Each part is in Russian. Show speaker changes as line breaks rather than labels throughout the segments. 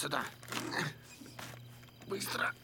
сюда. Быстро.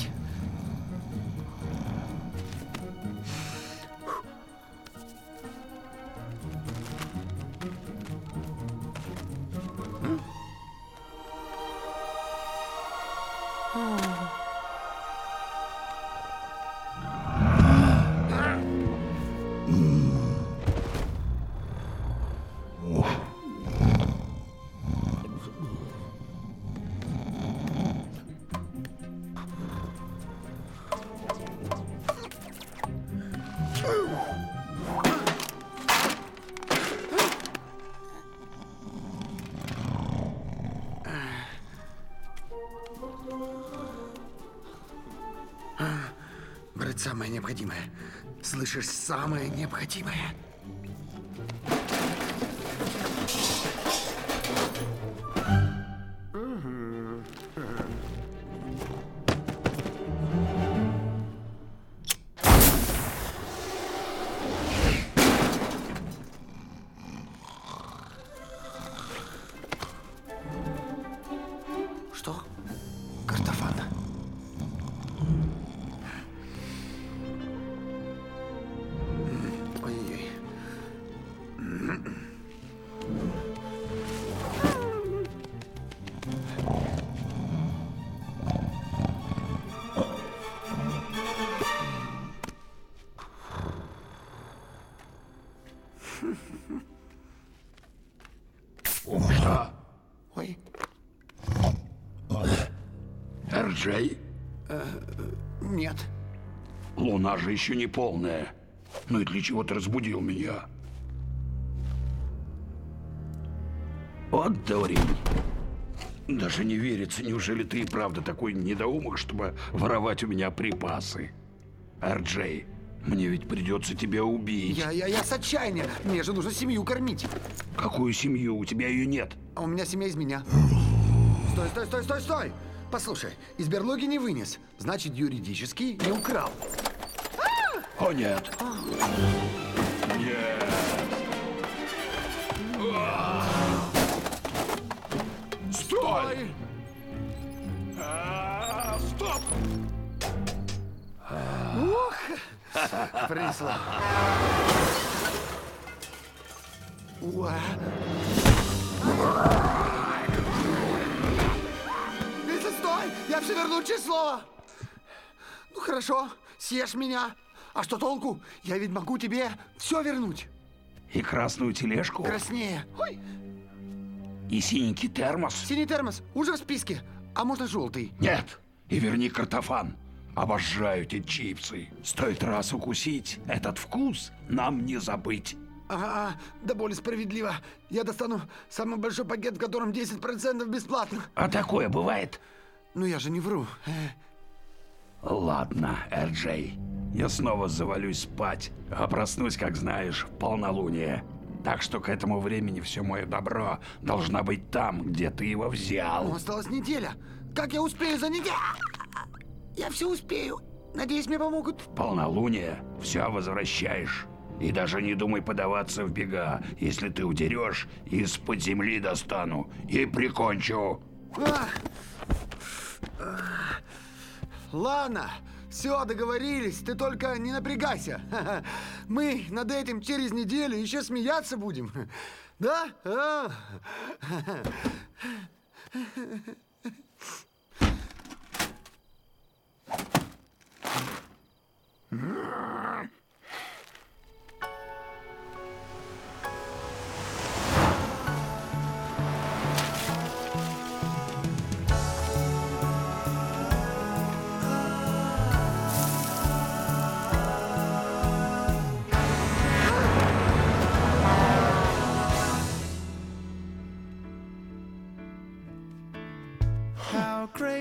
Не самое необходимое. Слышишь, самое необходимое.
Эрджей?
нет.
Луна же еще не полная. Ну и для чего ты разбудил меня? Вот дурень. Даже не верится, неужели ты и правда такой недоумок, чтобы воровать у меня припасы? Эрджей, мне ведь придется тебя убить.
Я, я, я с отчаяния. Мне же нужно семью кормить.
Какую семью? У тебя ее нет.
А у меня семья из меня. Стой, стой, стой, стой, стой! Послушай, из берлоги не вынес. Значит, юридически не украл.
О, нет. Нет. Стой! А, Стоп!
Принесла. Уа. Стой! Я все верну число! Ну хорошо, съешь меня. А что толку? Я ведь могу тебе все вернуть.
И красную тележку,
Краснее. Ой,
и синенький термос.
синий термос уже в списке. А можно желтый?
Нет, и верни картофан. Обожаю эти чипсы. Стоит раз укусить, этот вкус нам не забыть.
Ага, да более справедливо. Я достану самый большой пакет, в котором 10% бесплатно.
А такое бывает?
Ну я же не вру. Э,
Ладно, Эрджей. Я снова завалюсь спать, а проснусь, как знаешь, в полнолуние. Так что к этому времени все мое добро должна быть там, где ты его
Ну,
взял.
осталась неделя. Как я успею за неделю? Я все успею. Надеюсь, мне помогут.
В полнолуние все возвращаешь. И даже не думай подаваться в бега. Если ты удерешь, из-под земли достану и прикончу.
А! Ладно, все, договорились, ты только не напрягайся. Мы над этим через неделю еще смеяться будем. Да? А?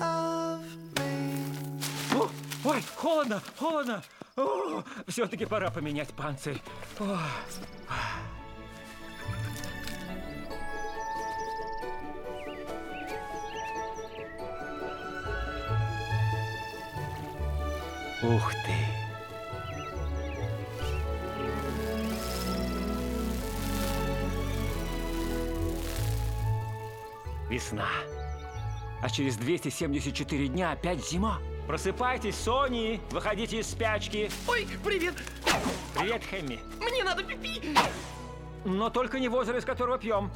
of me.
О, ой, холодно, холодно. все-таки пора поменять панцирь. О, Ух ты. Весна. А через 274 дня опять зима. Просыпайтесь, Сони! Выходите из спячки!
Ой, привет!
Привет, Хэмми!
Мне надо пипи!
Но только не в озеро, из которого пьем.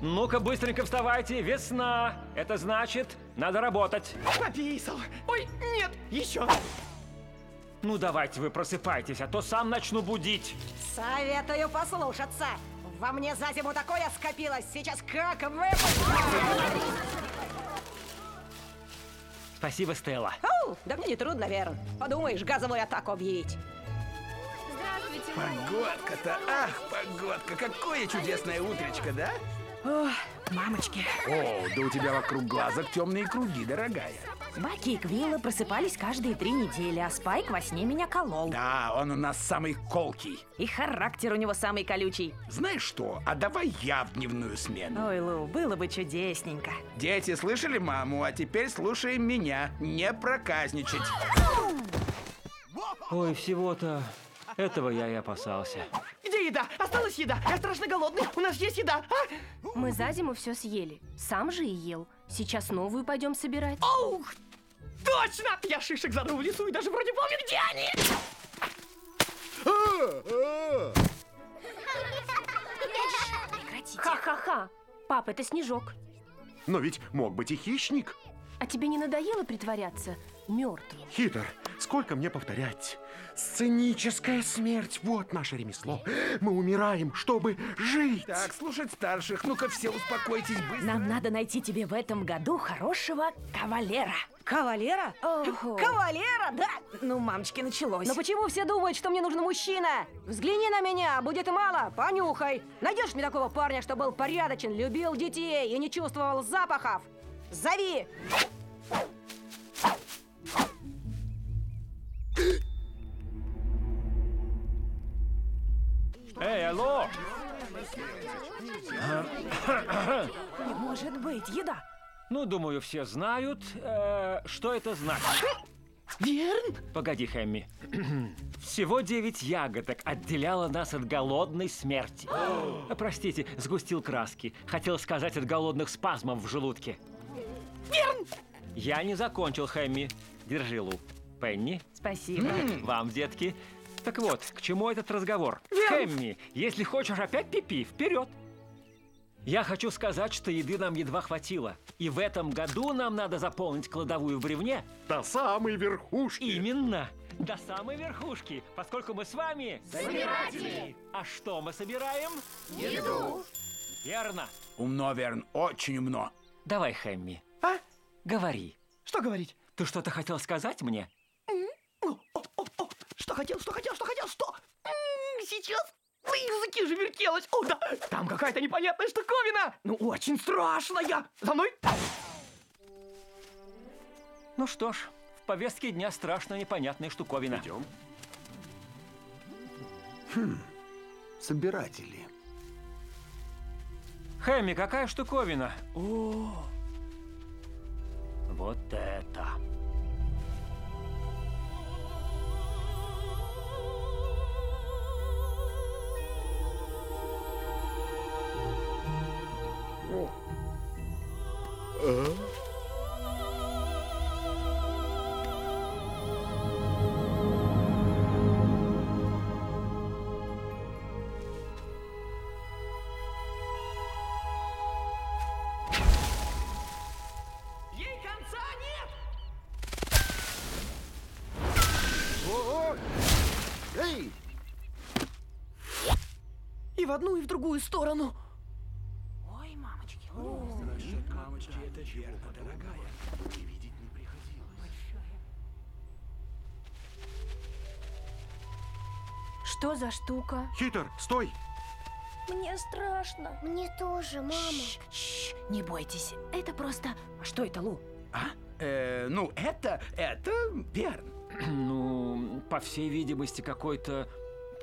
Ну-ка, быстренько вставайте, весна! Это значит, надо работать.
Пописал! Ой, нет, еще!
Ну давайте вы просыпайтесь, а то сам начну будить.
Советую послушаться. Во мне за зиму такое скопилось, сейчас как выпустить.
Спасибо, Стелла.
Оу, да мне не трудно, Верн. Подумаешь, газовую атаку объявить.
Погодка-то, ах, погодка, какое чудесное утречко, да?
Ох, мамочки.
О, да у тебя вокруг глазок темные круги, дорогая.
Баки и Квилла просыпались каждые три недели, а Спайк во сне меня колол.
Да, он у нас самый колкий.
И характер у него самый колючий.
Знаешь что, а давай я в дневную смену.
Ой, Лу, было бы чудесненько.
Дети слышали маму, а теперь слушаем меня. Не проказничать.
Ой, всего-то этого я и опасался.
Где еда? Осталась еда. Я страшно голодный. У нас есть еда. А?
Мы за зиму все съели. Сам же и ел. Сейчас новую пойдем собирать.
Ух, точно! Я шишек задал в лесу и даже вроде помню, где они.
Прекратите. Ха-ха-ха. Пап, это снежок.
Но ведь мог быть и хищник.
А тебе не надоело притворяться мертвым?
Хитр, сколько мне повторять? Сценическая смерть, вот наше ремесло. Мы умираем, чтобы жить.
Так, слушать старших. Ну-ка, все успокойтесь быстро.
Нам надо найти тебе в этом году хорошего кавалера.
Кавалера?
Ого.
Кавалера, да?
Ну, мамочки, началось.
Но почему все думают, что мне нужен мужчина? Взгляни на меня, будет мало, понюхай. Найдешь мне такого парня, что был порядочен, любил детей и не чувствовал запахов? Зови!
Эй, алло!
Не может быть, еда.
Ну, думаю, все знают, э, что это значит.
Верн?
Погоди, Хэмми. Всего девять ягодок отделяло нас от голодной смерти. Простите, сгустил краски. Хотел сказать от голодных спазмов в желудке.
Верн!
Я не закончил, Хэмми. Держи, Лу. Пенни,
Спасибо.
вам, детки. Так вот, к чему этот разговор? Хэмми, если хочешь опять пипи, вперед! Я хочу сказать, что еды нам едва хватило. И в этом году нам надо заполнить кладовую в бревне
До самой верхушки.
Именно. до самой верхушки, поскольку мы с вами... Собиратели! А что мы собираем? Еду! Верно.
Умно, Верн, очень умно.
Давай, Хэмми,
А?
говори.
Что говорить?
Ты что-то хотел сказать мне?
Что хотел, что хотел, что хотел, что? М, Сейчас на языке же вертелось. О, да, там какая-то непонятная штуковина. Ну, очень страшная. За мной.
Ну что ж, в повестке дня страшно непонятная штуковина.
Идем.
Собиратели.
Хэмми, какая штуковина? О, вот это.
О, Эй,
И в одну, и в другую сторону.
Ой, мамочки.
Что за штука?
Хитр, стой!
Мне страшно.
Мне тоже, мама.
Шш, не бойтесь. Это просто... А что это, Лу?
А? Э, ну, это, это Верн.
Ну, по всей видимости, какой-то...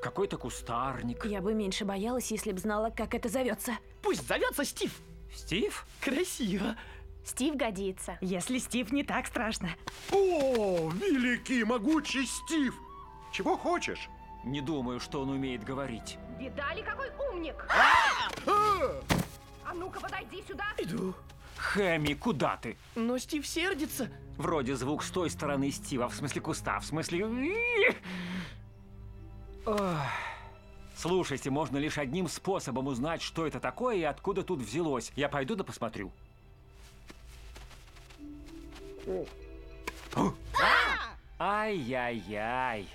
Какой-то кустарник.
Я бы меньше боялась, если б знала, как это зовется.
Пусть зовется Стив.
Стив?
Красиво.
Стив годится.
Если Стив не так страшно.
О, великий, могучий Стив! Чего хочешь?
Не думаю, что он умеет говорить.
Видали, какой умник? А ну-ка, подойди сюда.
Иду.
Хэмми, куда ты?
Но Стив сердится.
Вроде звук с той стороны Стива, в смысле куста, в смысле... Ох. Слушайте, можно лишь одним способом узнать, что это такое и откуда тут взялось. Я пойду да посмотрю. Ай-яй-яй.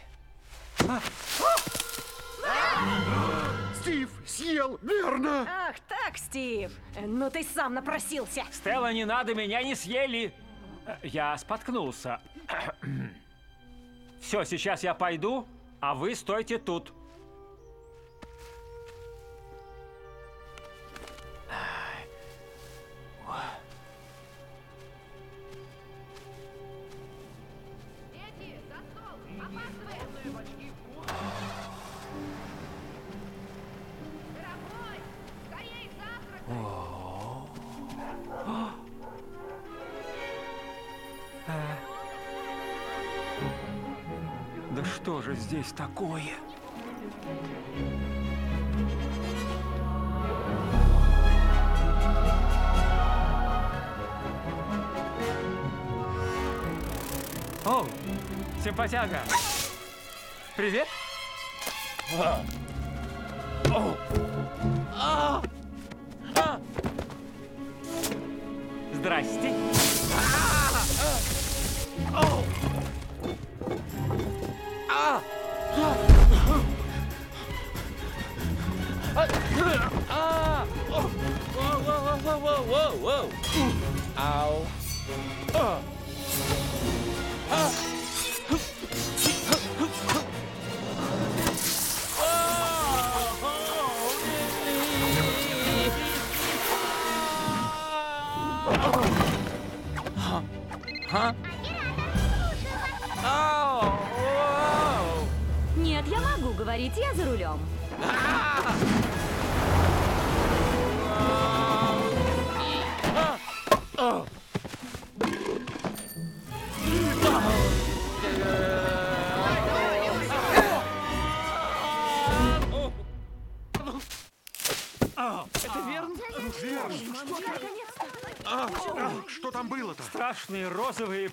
Стив съел, верно?
Ах так, Стив. Ну ты сам напросился.
Стелла, не надо, меня не съели. Э, Я споткнулся. Все, сейчас я пойду, а вы стойте тут. Здесь такое? О, симпатяга! Привет! Здрасте!
Нет, я могу говорить, я за рулем.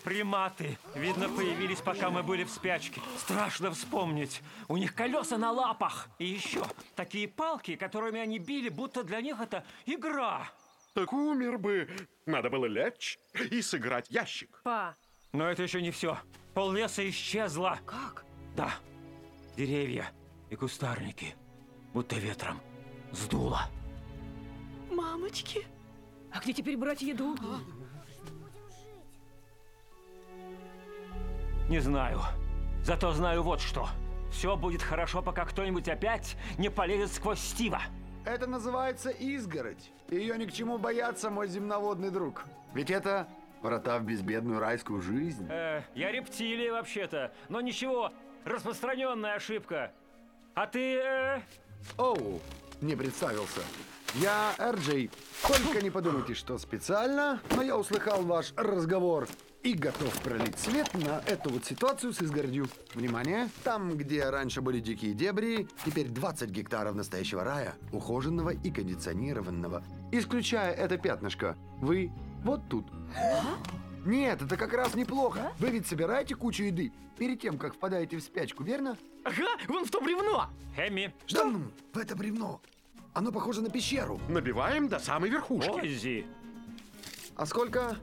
Приматы. Видно, появились, пока мы были в спячке. Страшно вспомнить. У них колеса на лапах. И еще такие палки, которыми они били, будто для них это игра.
Так умер бы. Надо было лечь и сыграть ящик.
Па,
Но это еще не все. Пол леса исчезло.
Как?
Да. Деревья и кустарники. Будто ветром сдуло.
Мамочки. А где теперь брать еду?
Не знаю. Зато знаю вот что. Все будет хорошо, пока кто-нибудь опять не полезет сквозь Стива.
Это называется изгородь. Ее ни к чему бояться, мой земноводный друг. Ведь это врата в безбедную райскую жизнь.
Э, я рептилия вообще-то. Но ничего, распространенная ошибка. А ты... э,
Оу, не представился. Я Эрджей. Только не подумайте, что специально, но я услыхал ваш разговор и готов пролить свет на эту вот ситуацию с изгородью. Внимание! Там, где раньше были дикие дебри, теперь 20 гектаров настоящего рая, ухоженного и кондиционированного. Исключая это пятнышко, вы вот тут. Нет, это как раз неплохо. Вы ведь собираете кучу еды перед тем, как впадаете в спячку, верно?
Ага, вон в то бревно.
Эми,
Да ну, в это бревно. Оно похоже на пещеру.
Набиваем до самой верхушки.
Оззи.
А сколько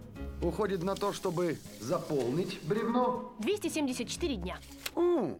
уходит на то, чтобы заполнить бревно?
274 дня.
У,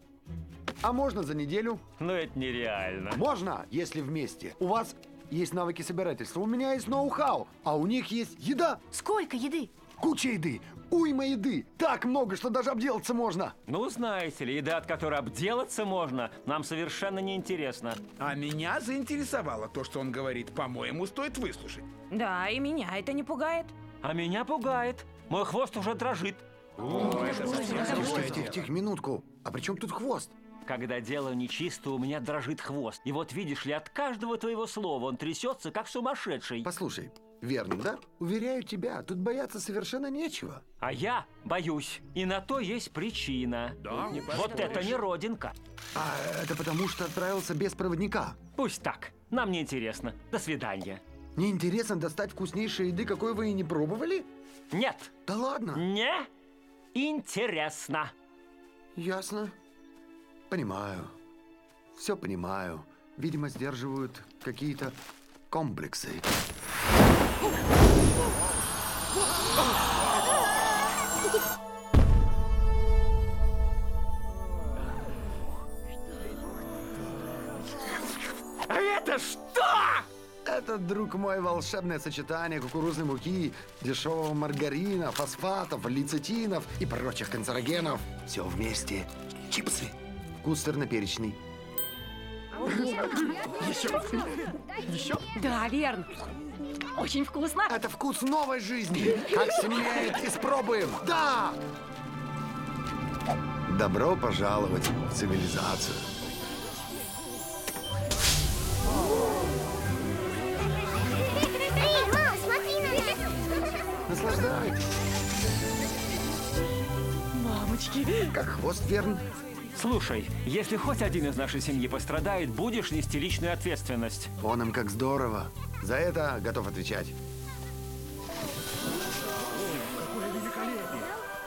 а можно за неделю?
Ну это нереально.
Можно, если вместе. У вас есть навыки собирательства, у меня есть ноу-хау, а у них есть еда,
Сколько еды?
куча еды, уйма еды. Так много, что даже обделаться можно.
Ну, знаете ли, еда, от которой обделаться можно, нам совершенно неинтересно.
А меня заинтересовало то, что он говорит. По-моему, стоит выслушать.
Да, и меня это не пугает.
А меня пугает. Мой хвост уже дрожит.
Тихо, тихо, тихо, минутку. А при чем тут хвост?
Когда дело нечисто, у меня дрожит хвост. И вот видишь ли, от каждого твоего слова он трясется, как сумасшедший.
Послушай, верно, да? Уверяю тебя, тут бояться совершенно нечего.
А я боюсь. И на то есть причина.
Да, не
Вот это не родинка.
А это потому, что отправился без проводника.
Пусть так. Нам не интересно. До свидания.
Неинтересно достать вкуснейшей еды, какой вы и не пробовали?
Нет,
Да ладно.
не интересно.
Ясно. Понимаю. Все понимаю. Видимо, сдерживают какие-то комплексы.
А это что?
Это, друг мой, волшебное сочетание кукурузной муки, дешевого маргарина, фосфатов, лецитинов и прочих канцерогенов. Все вместе. Чипсы. Вкус сырно-перечный.
Да, верно. Очень вкусно.
Это вкус новой жизни. Как семеет, испробуем. Да! Добро пожаловать в цивилизацию. Наслаждайтесь.
Мамочки.
Как хвост верн.
Слушай, если хоть один из нашей семьи пострадает, будешь нести личную ответственность.
Вон им как здорово. За это готов отвечать.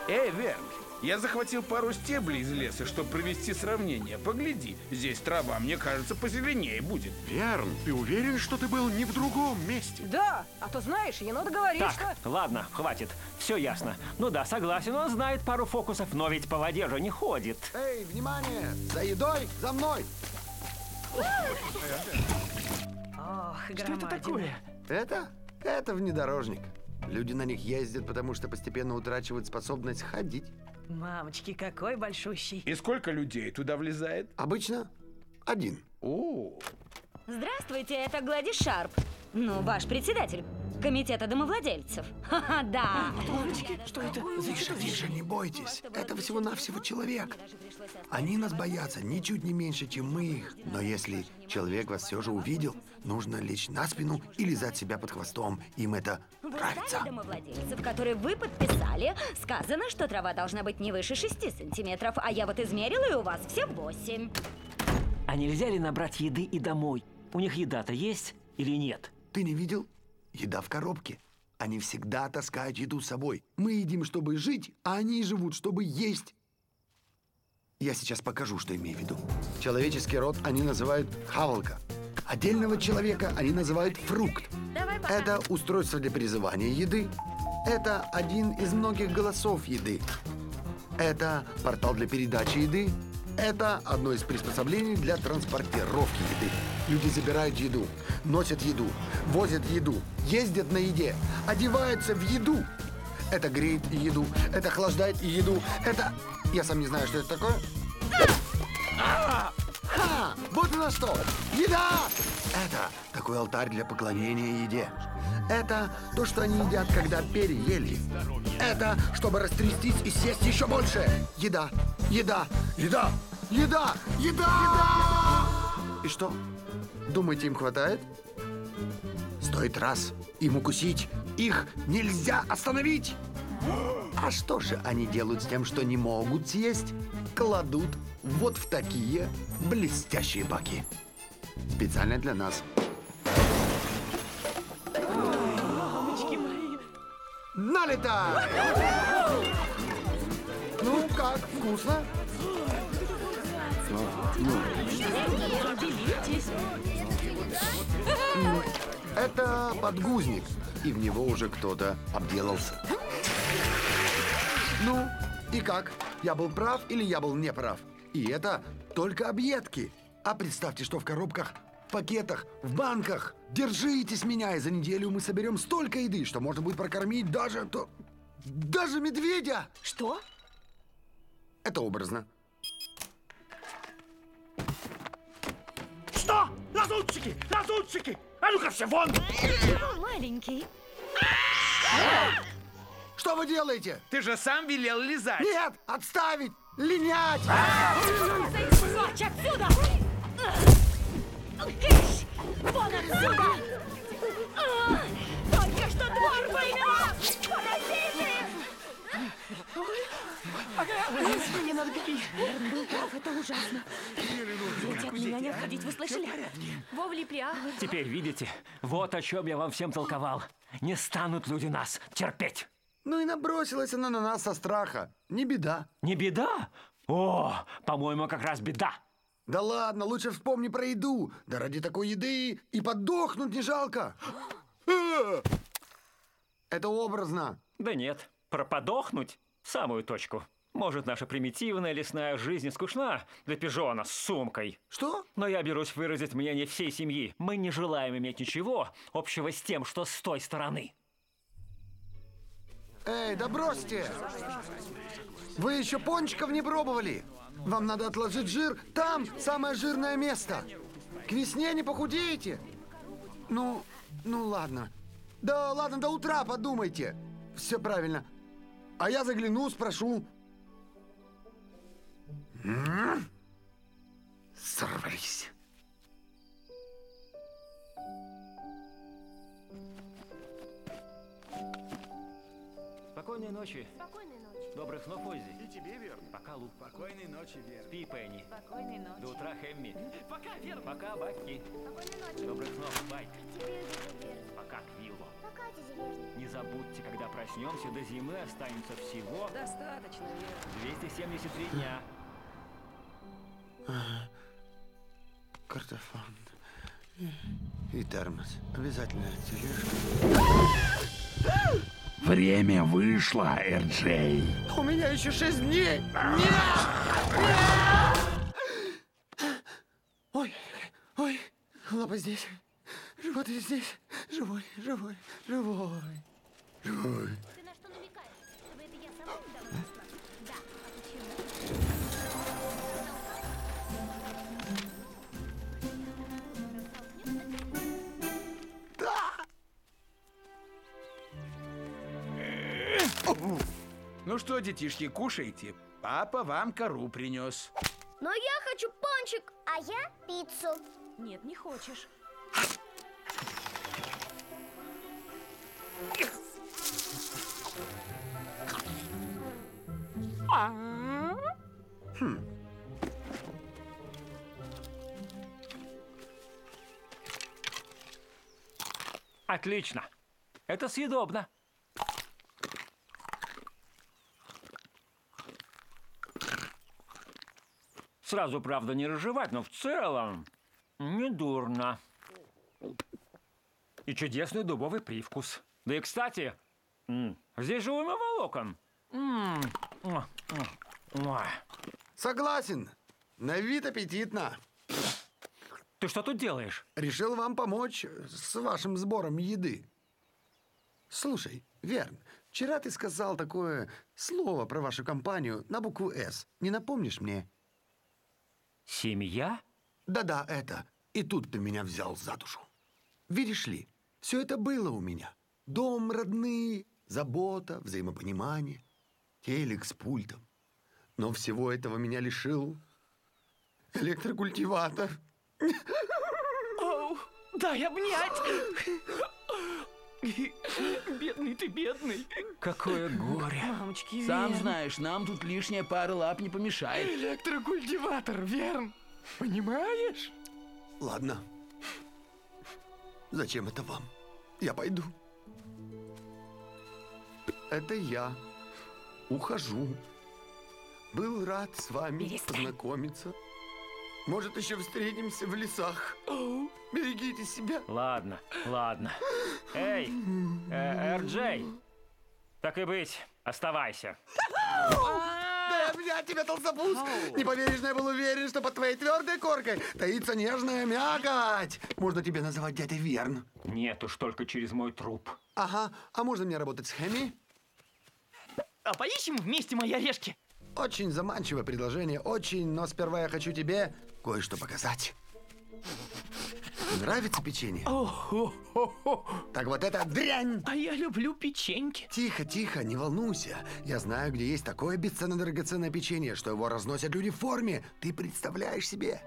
Эй, Верн, я захватил пару стеблей из леса, чтобы провести сравнение. Погляди, здесь трава, мне кажется, позеленее будет.
Верн, ты уверен, что ты был не в другом месте?
Да, а то знаешь, енот говорит, что...
Так, ладно, хватит. Все ясно. Ну да, согласен, он знает пару фокусов, но ведь по воде же не ходит.
Эй, внимание! За едой, за мной!
Ох,
Что это такое?
Это? Это внедорожник. Люди на них ездят, потому что постепенно утрачивают способность ходить.
Мамочки, какой большущий.
И сколько людей туда влезает?
Обычно один.
О,
Здравствуйте, это Гладис Шарп. Ну, ваш председатель комитета домовладельцев. Ха-ха, да.
Что это?
Тише, тише, не бойтесь. Это всего-навсего человек. Они нас боятся ничуть не меньше, чем мы их. Но если человек вас все же увидел, нужно лечь на спину и лизать себя под хвостом. Им это
В
нравится.
уставе домовладельцев, который вы подписали, сказано, что трава должна быть не выше 6 сантиметров, а я вот измерила, и у вас все 8.
А нельзя ли набрать еды и домой? У них еда-то есть или нет?
Ты не видел? Еда в коробке. Они всегда таскают еду с собой. Мы едим, чтобы жить, а они живут, чтобы есть. Я сейчас покажу, что имею в виду. Человеческий род они называют хавалка. Отдельного человека они называют фрукт.
Давай.
Это устройство для призывания еды. Это один из многих голосов еды. Это портал для передачи еды. Это одно из приспособлений для транспортировки еды. Люди забирают еду, носят еду, возят еду, ездят на еде, одеваются в еду. Это греет еду, это охлаждает еду, это... Я сам не знаю, что это такое. Ха! Вот она что! Еда! Это такой алтарь для поклонения еде. Это то, что они едят, когда переели. Это чтобы растрястись и съесть еще больше. Еда, еда, еда, еда, еда! И что? Думаете, им хватает? Стоит раз им укусить, их нельзя остановить. А что же они делают с тем, что не могут съесть? Кладут вот в такие блестящие баки. Специально для нас. Налетай! Ну, как, вкусно? М, Это подгузник, и в него уже кто-то обделался. Ну, и как? Я был прав или я был не прав? И это только объедки. А представьте, что в коробках, в пакетах, в банках. Держитесь меня, и за неделю мы соберем столько еды, что можно будет прокормить даже... То, даже медведя!
Что?
Это образно.
Лазутчики! Лазутчики! А ну-ка все вон!
Маленький.
Что вы делаете?
Ты же сам велел лизать.
Нет, отставить! Линять!
Прочь отсюда! Кыш! Вон отсюда!
Мне надо беги. Был прав, это ужасно. Дети от меня не отходить, вы слышали?
Вов влипли, а?
Теперь видите, вот о чем я вам всем толковал. Не станут люди нас терпеть.
Ну и набросилась она на нас со страха. Не беда.
Не беда? О, по-моему, как раз беда.
Да ладно, лучше вспомни про еду. Да ради такой еды и подохнуть не жалко. Это образно.
Да нет, про подохнуть в самую точку. Может, наша примитивная лесная жизнь скучна для пижона с сумкой.
Что?
Но я берусь выразить мнение всей семьи. Мы не желаем иметь ничего общего с тем, что с той стороны.
Эй, да бросьте! Вы еще пончиков не пробовали? Вам надо отложить жир. Там самое жирное место. К весне не похудеете. Ну, ну ладно. Да ладно, до утра подумайте. Все правильно. А я загляну, спрошу. Сорвались.
Спокойной ночи.
Спокойной ночи.
Добрых снов, Оззи.
И тебе, Вер.
Пока, Лу.
Спокойной ночи, Вер.
Спи, Пенни.
Спокойной ночи.
До утра, Хэмми.
Пока, Вер!
Пока, Баки.
Спокойной ночи.
Добрых снов, Байк.
Тебе, дядя Вер.
Пока, Квилло.
Пока, дядя Вер.
Не забудьте, когда проснемся, до зимы останется всего
Достаточно, Вера.
273 дня.
Картофан. И, термос. Обязательно тележка.
Время вышло, Эрджей.
У меня еще шесть дней. Ой, ой, лапа здесь. Живот здесь. Живой, живой, живой. Живой.
Ну что, детишки, кушайте. Папа вам кору принес.
Но я хочу пончик. А я пиццу.
Нет, не хочешь.
Отлично. Это съедобно. Сразу, правда, не разжевать, но в целом не дурно. И чудесный дубовый привкус. Да и, кстати, здесь же уйма волокон.
Согласен. На вид аппетитно.
Ты что тут делаешь?
Решил вам помочь с вашим сбором еды. Слушай, Верн, вчера ты сказал такое слово про вашу компанию на букву «С». Не напомнишь мне?
Семья?
Да-да, это. И тут ты меня взял за душу. Видишь ли, все это было у меня. Дом родные, забота, взаимопонимание, телек с пультом. Но всего этого меня лишил электрокультиватор.
Оу, дай обнять. Бедный ты, бедный.
Какое горе.
Мамочки,
Сам
Верн.
знаешь, нам тут лишняя пара лап не помешает.
Электрокультиватор, Верн. Понимаешь?
Ладно. Зачем это вам? Я пойду. Это я. Ухожу. Был рад с вами
Перестань.
познакомиться. Может, еще встретимся в лесах. Берегите себя.
Ладно, ладно. Эй, э, Эр-Джей, так и быть, оставайся.
Да я тебя, толстопуз! Не поверишь, но я был уверен, что под твоей твердой коркой таится нежная мякоть. Можно тебе называть дядей Верн.
Нет уж, только через мой труп.
Ага, а можно мне работать с Хэми?
А поищем вместе мои орешки?
Очень заманчивое предложение, очень, но сперва я хочу тебе кое-что показать. Нравится печенье? Так вот это дрянь!
А я люблю печеньки.
Тихо, тихо, не волнуйся. Я знаю, где есть такое бесценно драгоценное печенье, что его разносят люди в форме. Ты представляешь себе?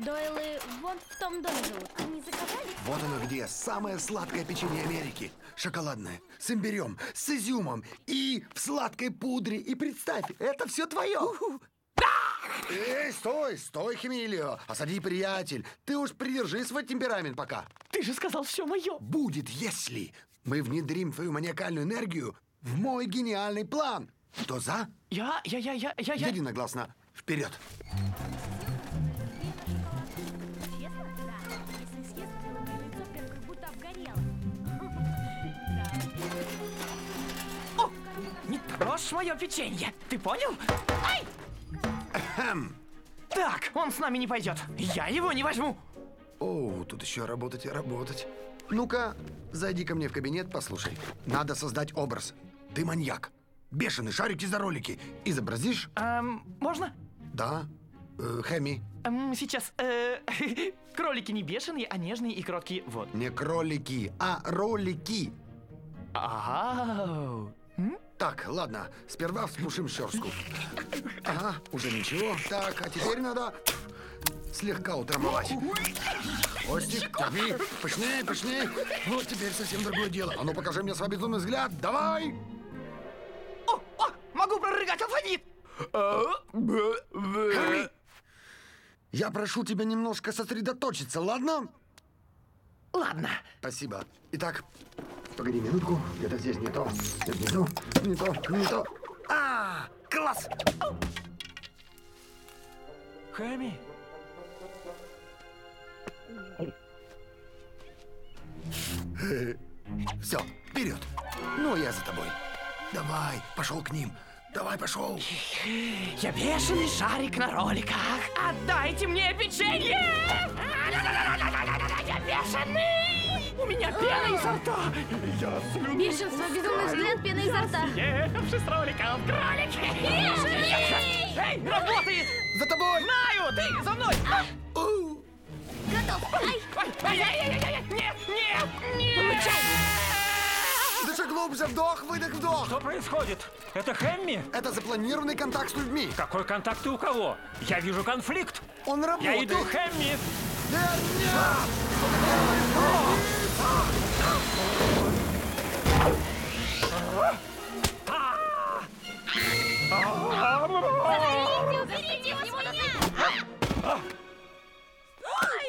Дойлы вон в том доме живут. Они заказали?
Вот оно где, самое сладкое печенье Америки. Шоколадное, с имбирем, с изюмом и в сладкой пудре. И представь, это все твое. Эй, стой, стой, Хемилио. Осади, приятель. Ты уж придержи свой темперамент пока.
Ты же сказал все мое.
Будет, если мы внедрим твою маниакальную энергию в мой гениальный план. Кто за?
Я, я, я, я, я, я.
Единогласно. Вперед.
О, не трожь мое печенье. Ты понял? Ай! Так, он с нами не пойдет. Я его не возьму.
О, тут еще работать и работать. Ну-ка, зайди ко мне в кабинет, послушай. Надо создать образ. Ты маньяк. Бешеный, шарики за ролики. Изобразишь?
Эм, можно?
Да. Э, Хэми.
Эм, сейчас. э, кролики не бешеные, а нежные и кроткие. Вот.
Не кролики, а ролики.
Ау.
Так, ладно, сперва вспушим щерску. Ага, уже ничего. Так, а теперь надо слегка утрамбовать. Костик, тяни, пышней, пышней. Вот теперь совсем другое дело. А ну покажи мне свой безумный взгляд. Давай!
О, о, могу прорыгать алфавит.
Хэми! Я прошу тебя немножко сосредоточиться, ладно?
Ладно.
Спасибо. Итак, погоди минутку. Где-то здесь не то. Нет, не то, не то, не то. А, класс!
Хэми?
Все, вперед. Ну, я за тобой. Давай, пошел к ним. Давай, пошел.
Я бешеный шарик на роликах. Отдайте мне печенье! Я бешеный! У меня пена изо рта. Я слюну.
Бешенство, безумный взгляд, пена изо рта.
Шесть роликов, кролики. Эй, работает!
За тобой!
Знаю, ты за мной!
У,
Готов. Ай!
Ай, ай, ай, ай, ай, Нет, нет, нет!
Дыши глубже, вдох, выдох, вдох.
Что происходит? Это Хэмми?
Это запланированный контакт с людьми.
Какой контакт и у кого? Я вижу конфликт.
Он
Я
работает.
иду, Хэмми.
Нет, нет!
Уберите, уберите его с меня!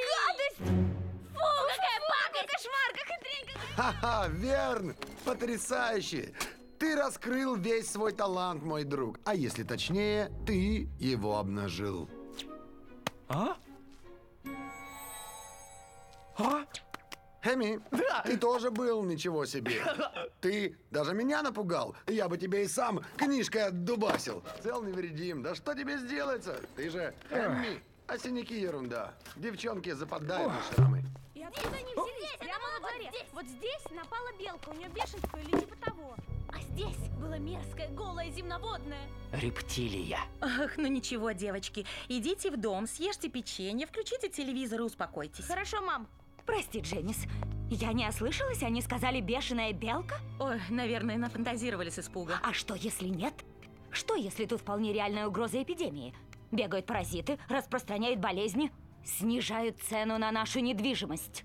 Гадость! Фу, какая пакость! Кошмар, как интрига!
Ха-ха, Верн, потрясающе. Ты раскрыл весь свой талант, мой друг. А если точнее, ты его обнажил.
А?
А?
Эми, ты тоже был ничего себе. Ты даже меня напугал. Я бы тебе и сам книжкой отдубасил. Цел невредим. Да что тебе сделается? Ты же Эми. А синяки ерунда. Девчонки западают на шрамы.
И откуда они взялись? Прямо во дворе. Вот здесь напала белка, у нее бешенство или типа того. А здесь было мерзкое, голое земноводное.
Рептилия.
Ах, ну ничего, девочки. Идите в дом, съешьте печенье, включите телевизор и успокойтесь.
Хорошо, мам.
Прости, Дженнис. Я не ослышалась, они сказали бешеная белка?
Ой, наверное, нафантазировали с испуга.
А что, если нет? Что, если тут вполне реальная угроза эпидемии? Бегают паразиты, распространяют болезни, снижают цену на нашу недвижимость.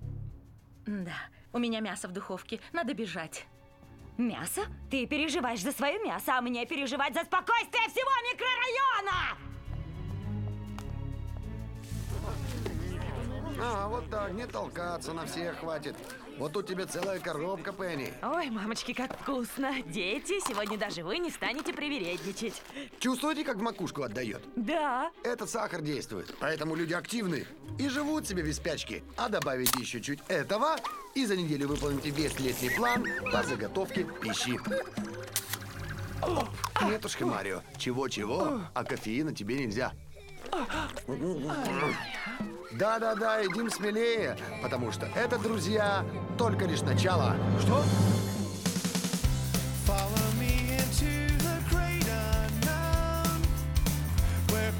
Да, у меня мясо в духовке, надо бежать.
Мясо? Ты переживаешь за свое мясо, а мне переживать за спокойствие всего микрорайона!
А, вот так, не толкаться, на всех хватит. Вот тут тебе целая коробка, Пенни.
Ой, мамочки, как вкусно. Дети, сегодня даже вы не станете привередничать.
Чувствуете, как в макушку отдает?
Да.
Этот сахар действует, поэтому люди активны и живут себе без спячки. А добавите еще чуть этого, и за неделю выполните весь летний план по заготовке пищи. Нетушка Марио, чего-чего, а кофеина тебе нельзя. Да-да-да, едим смелее, потому что это, друзья, только лишь начало. Что?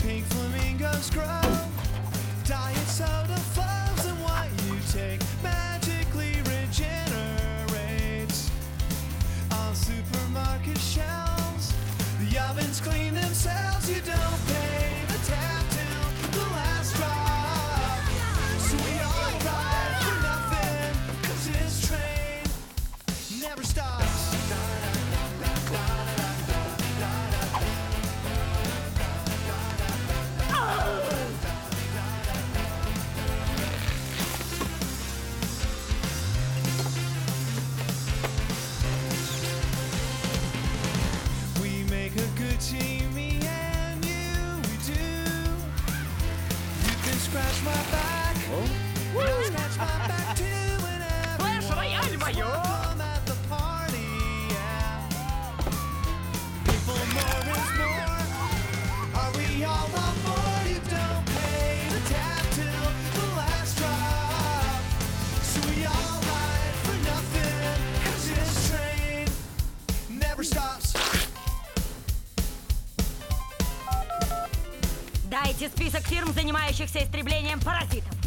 Pink.
Список фирм, занимающихся истреблением паразитов.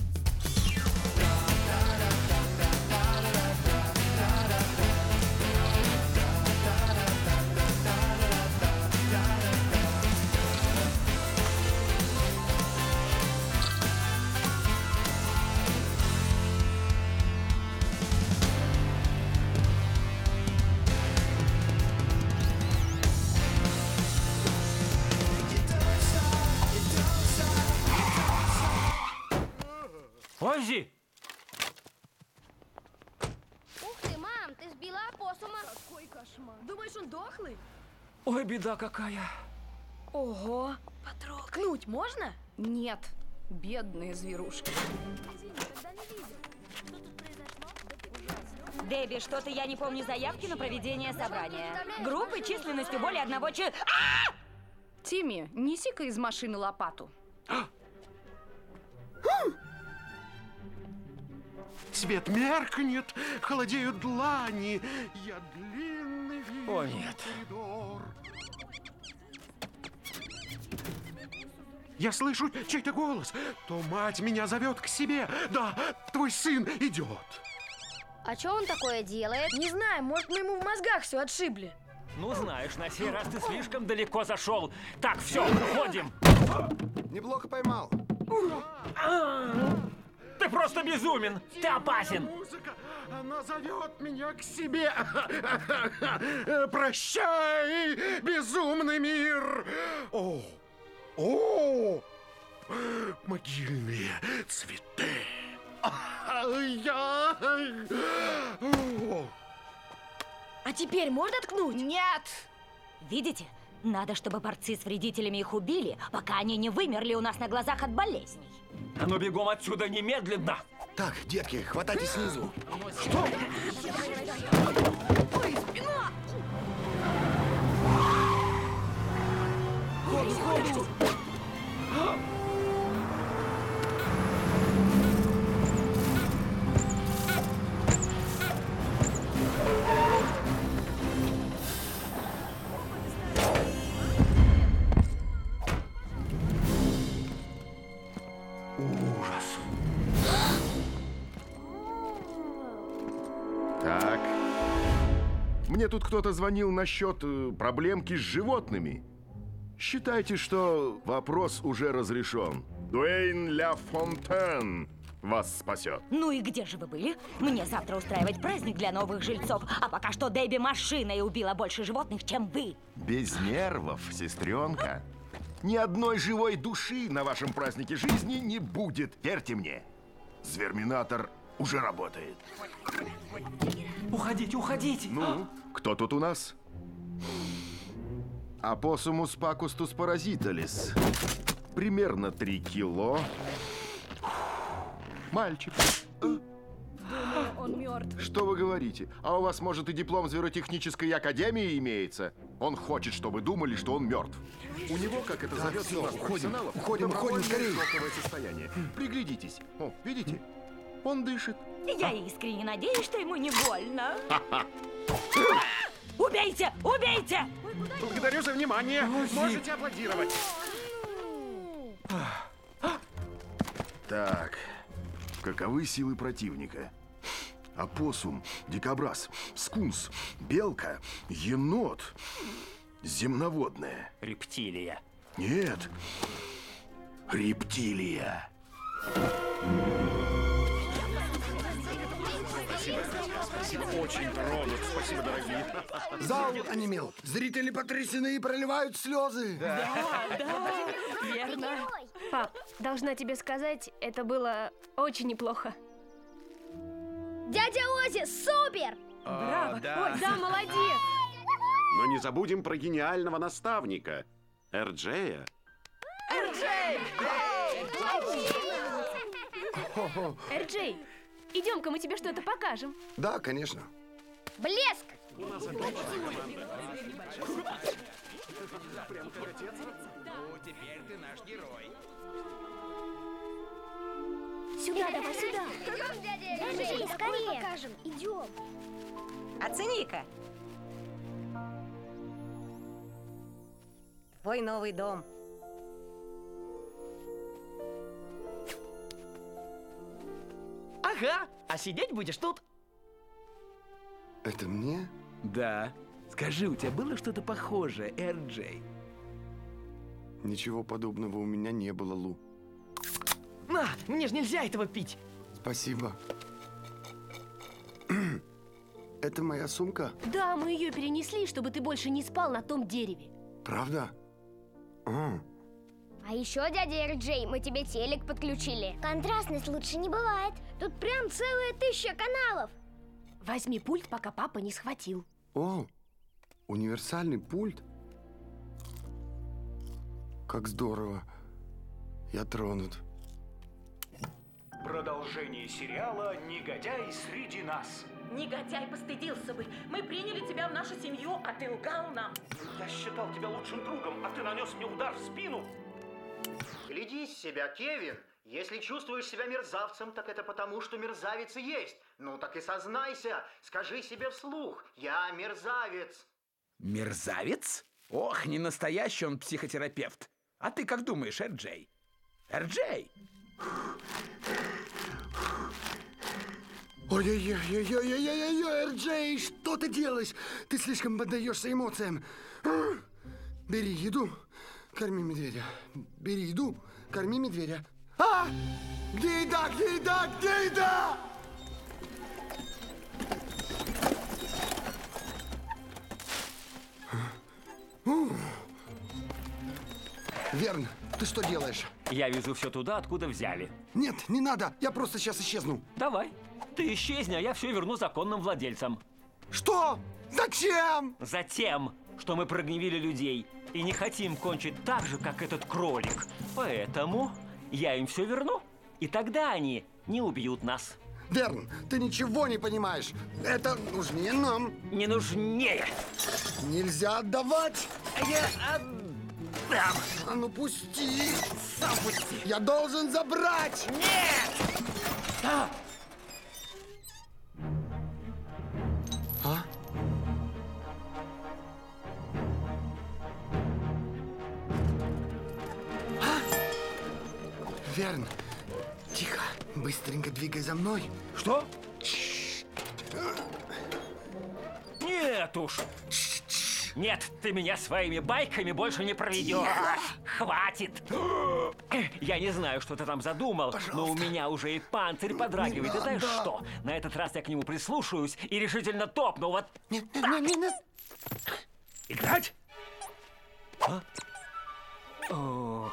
Беда какая.
Ого! Ткнуть можно? Нет. Бедные зверушки.
Никогда не видел. Что тут произошло?
Дебби, что-то я не помню заявки на проведение собрания. Группы численностью более одного че...
Тимми, неси-ка из машины лопату.
Свет меркнет, холодеют длани. Я длинный
О, нет.
коридор. Я слышу чей-то голос. То мать меня зовет к себе. Да, твой сын идет.
А что он такое делает?
Не знаю, может, мы ему в мозгах все отшибли.
Ну, знаешь, на сей раз ты слишком далеко зашел. Так, все, уходим.
Неплохо поймал.
Ты просто безумен. Ты опасен.
Музыка, она зовет меня к себе. Прощай, безумный мир. О, о, могильные цветы.
А теперь можно ткнуть? Нет!
Видите? Надо, чтобы борцы с вредителями их убили, пока они не вымерли у нас на глазах от болезней.
А ну бегом отсюда немедленно.
Так, детки, хватайте снизу.
Ой,
Так. Мне тут кто-то звонил насчет э, проблемки с животными. Считайте, что вопрос уже разрешен. Дуэйн Ля Фонтен вас спасет.
Ну и где же вы были? Мне завтра устраивать праздник для новых жильцов, а пока что Дебби машиной убила больше животных, чем вы.
Без нервов, сестренка. Ни одной живой души на вашем празднике жизни не будет, верьте мне. Зверминатор уже работает.
Уходите, уходите!
Ну, кто тут у нас? Апоссумус пакустус паразиталис. Примерно 3 кило. Мальчик. Э,
Он мертв.
Что вы говорите? А у вас, может, и диплом зверотехнической академии имеется? Он хочет, чтобы думали, что он мертв. У него, как это зовется у нас
уходим,
профессионалов,
уходим, уходим,
состояние. Приглядитесь. О, видите? Он дышит.
Я искренне надеюсь, что ему не больно. Убейте! Убейте!
Благодарю за внимание. Можете аплодировать. Так, каковы силы противника? Опоссум, дикобраз, скунс, белка, енот, земноводная.
Рептилия.
Нет, рептилия.
Очень тронут. Спасибо, дорогие.
Зал онемел. Зрители потрясены и проливают слезы.
Верно. Пап, должна тебе сказать, это было очень неплохо.
Дядя Ози, супер!
Браво!
да.
Ой, да, молодец!
Но не забудем про гениального наставника, Эрджея.
Эрджей, идем-ка мы тебе что-то покажем.
Да, конечно.
Блеск!
Теперь ты наш герой.
Сюда, давай сюда.
Эрджей, скорее! покажем, идем.
Оцени-ка. Твой новый дом.
Ага, а сидеть будешь тут?
Это мне?
Да. Скажи, у тебя было что-то похожее, Эр-Джей?
Ничего подобного у меня не было, Лу.
На, мне же нельзя этого пить.
Спасибо. Это моя сумка?
Да, мы ее перенесли, чтобы ты больше не спал на том дереве.
Правда? О,
А еще, дядя Эрджей, мы тебе телек подключили. Контрастность лучше не бывает. Тут прям целая тысяча каналов.
Возьми пульт, пока папа не схватил.
о, универсальный пульт. Как здорово. Я тронут.
Продолжение сериала «Негодяй среди нас».
Негодяй постыдился бы. Мы приняли тебя в нашу семью, а ты лгал нам.
Я считал тебя лучшим другом, а ты нанес мне удар в спину.
Из себя, Кевин. Если чувствуешь себя мерзавцем, так это потому, что мерзавец и есть. Ну так и сознайся. Скажи себе вслух. Я мерзавец.
Мерзавец? Ох, не настоящий он психотерапевт. А ты как думаешь, Эр-Джей? Эр-Джей?
Ой-ой-ой-ой-ой-ой-ой, Эрджей, что ты делаешь? Ты слишком поддаешься эмоциям. Бери еду, корми медведя. Бери еду, корми медведя. А! Где еда? Где еда? Где еда? Верн, ты что делаешь?
Я везу все туда, откуда взяли.
Нет, не надо, я просто сейчас исчезну.
Давай. Ты исчезни, а я все верну законным владельцам.
Что? Зачем?
Затем, что мы прогневили людей и не хотим кончить так же, как этот кролик. Поэтому я им все верну. И тогда они не убьют нас.
Верн, ты ничего не понимаешь. Это нужнее нам.
Не нужнее.
Нельзя отдавать.
Я отдам.
А ну пусти.
Сам пусти.
Я должен забрать.
Нет! А!
А? А? Верн, тихо, быстренько двигай за мной.
Что? Нет уж. Нет, ты меня своими байками больше не проведешь. Хватит. Я не знаю, что ты там задумал, но у меня уже и панцирь подрагивает. И знаешь что? На этот раз я к нему прислушаюсь и решительно топну. Вот
Нет, нет, нет, нет.
Играть? А? О.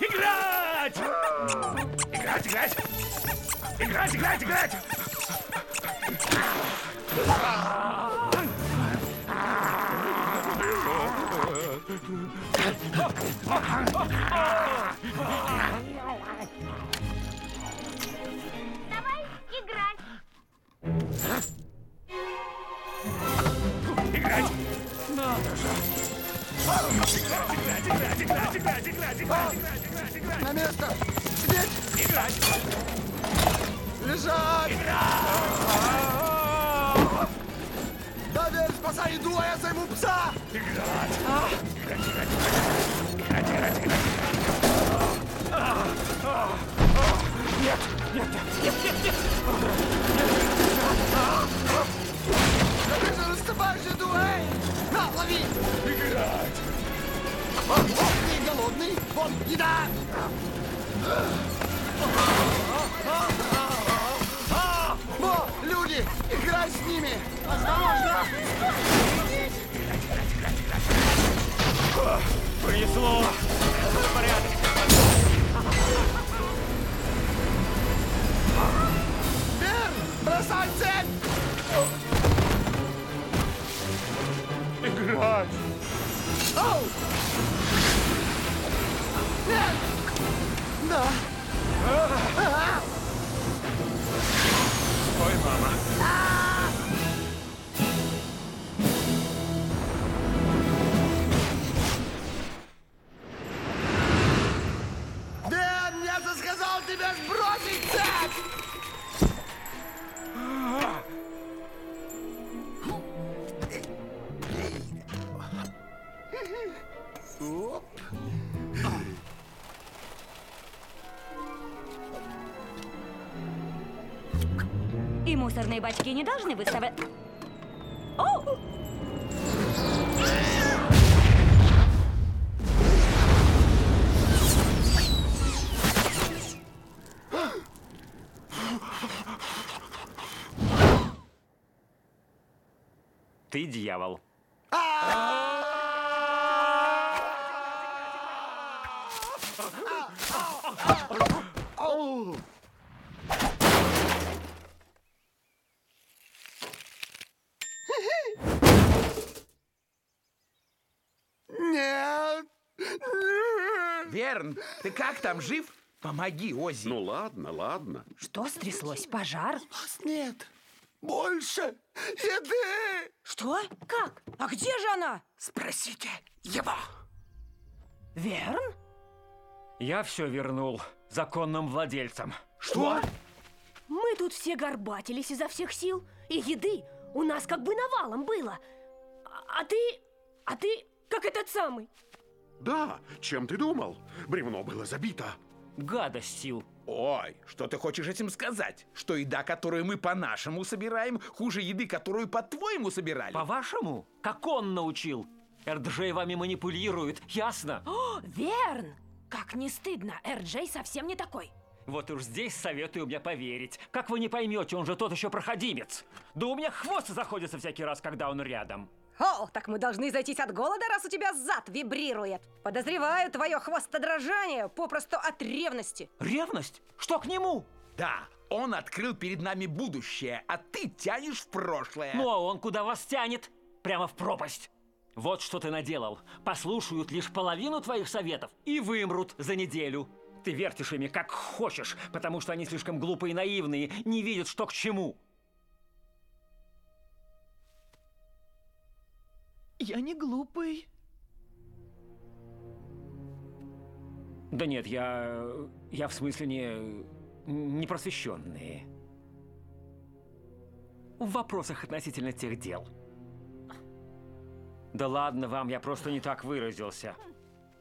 Играть! Играть, играть! Играть, играть, играть!
Давай играть.
Играть! Надо же!
На место! Сидеть!
Играть!
Лежать! Давид, спасай еду, а я займу пса!
Играть! Играть, играть, играть, играть, играть! Нет, нет, нет, нет, нет, нет!
Ты же рассыпаешь еду, эй! На, лови!
Играть!
О, ты голодный? Вон, еда! О, люди! Играй с ними! Осторожно!
Принесло! Порядок!
Берн, бросай цепь!
hard. Oh! No. Oi, mama. Ah.
Ты дьявол.
Нет!
Верн, ты как там, жив? Помоги, Оззи.
Ну ладно, ладно.
Что стряслось? Пожар?
Нет! Больше еды!
Что? Как? А где же она?
Спросите его.
Верн?
Я все вернул законным владельцам.
Что?
Мы тут все горбатились изо всех сил, и еды у нас как бы навалом было. А, а ты... А ты как этот самый.
Да, чем ты думал? Бревно было забито.
Гадостью.
Ой, что ты хочешь этим сказать? Что еда, которую мы по-нашему собираем, хуже еды, которую по-твоему собирали?
По-вашему? Как он научил? Эрджей вами манипулирует, ясно?
О, Верн! Как не стыдно, Эр-Джей совсем не такой.
Вот уж здесь советую мне поверить. Как вы не поймете, он же тот еще проходимец. Да у меня хвост заходится всякий раз, когда он рядом.
О, так мы должны зайтись от голода, раз у тебя зад вибрирует. Подозреваю, твое хвостодрожание попросту от ревности.
Ревность? Что к нему?
Да, он открыл перед нами будущее, а ты тянешь в прошлое.
Ну а он куда вас тянет? Прямо в пропасть. Вот что ты наделал. Послушают лишь половину твоих советов и вымрут за неделю. Ты вертишь ими как хочешь, потому что они слишком глупые и наивные, не видят, что к чему.
Я не глупый.
Да нет, я... Я в смысле не... не просвещенные. В вопросах относительно тех дел. Да ладно вам, я просто не так выразился.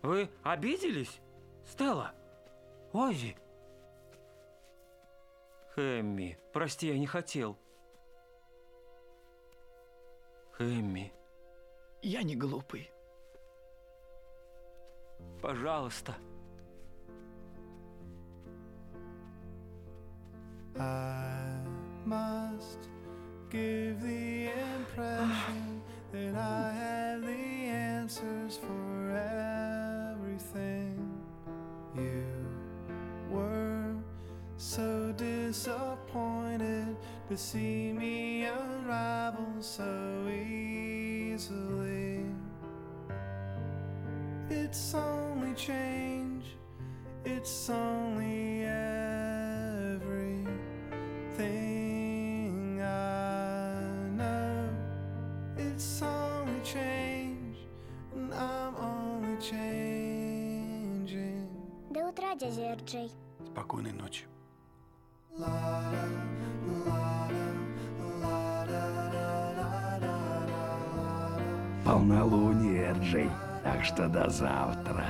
Вы обиделись? Стелла? Оззи? Хэмми, прости, я не хотел. Хэмми,
Я не глупый.
пожалуйста.
I must give the impression that I have the answers for everything. You were so disappointed to see me unravel so easily. It's only change, it's only everything
Полнолуние, Джей. Так что до завтра.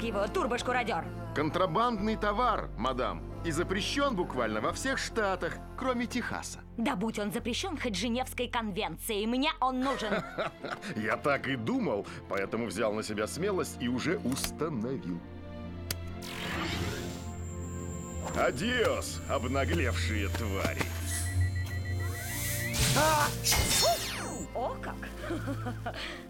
Как его, турбошкуродер?
Контрабандный товар, мадам. И запрещен буквально во всех штатах, кроме Техаса.
Да будь он запрещен хоть Женевской конвенцией, мне он нужен.
Я так и думал, поэтому взял на себя смелость и уже установил. Адиос, обнаглевшие твари.
О как!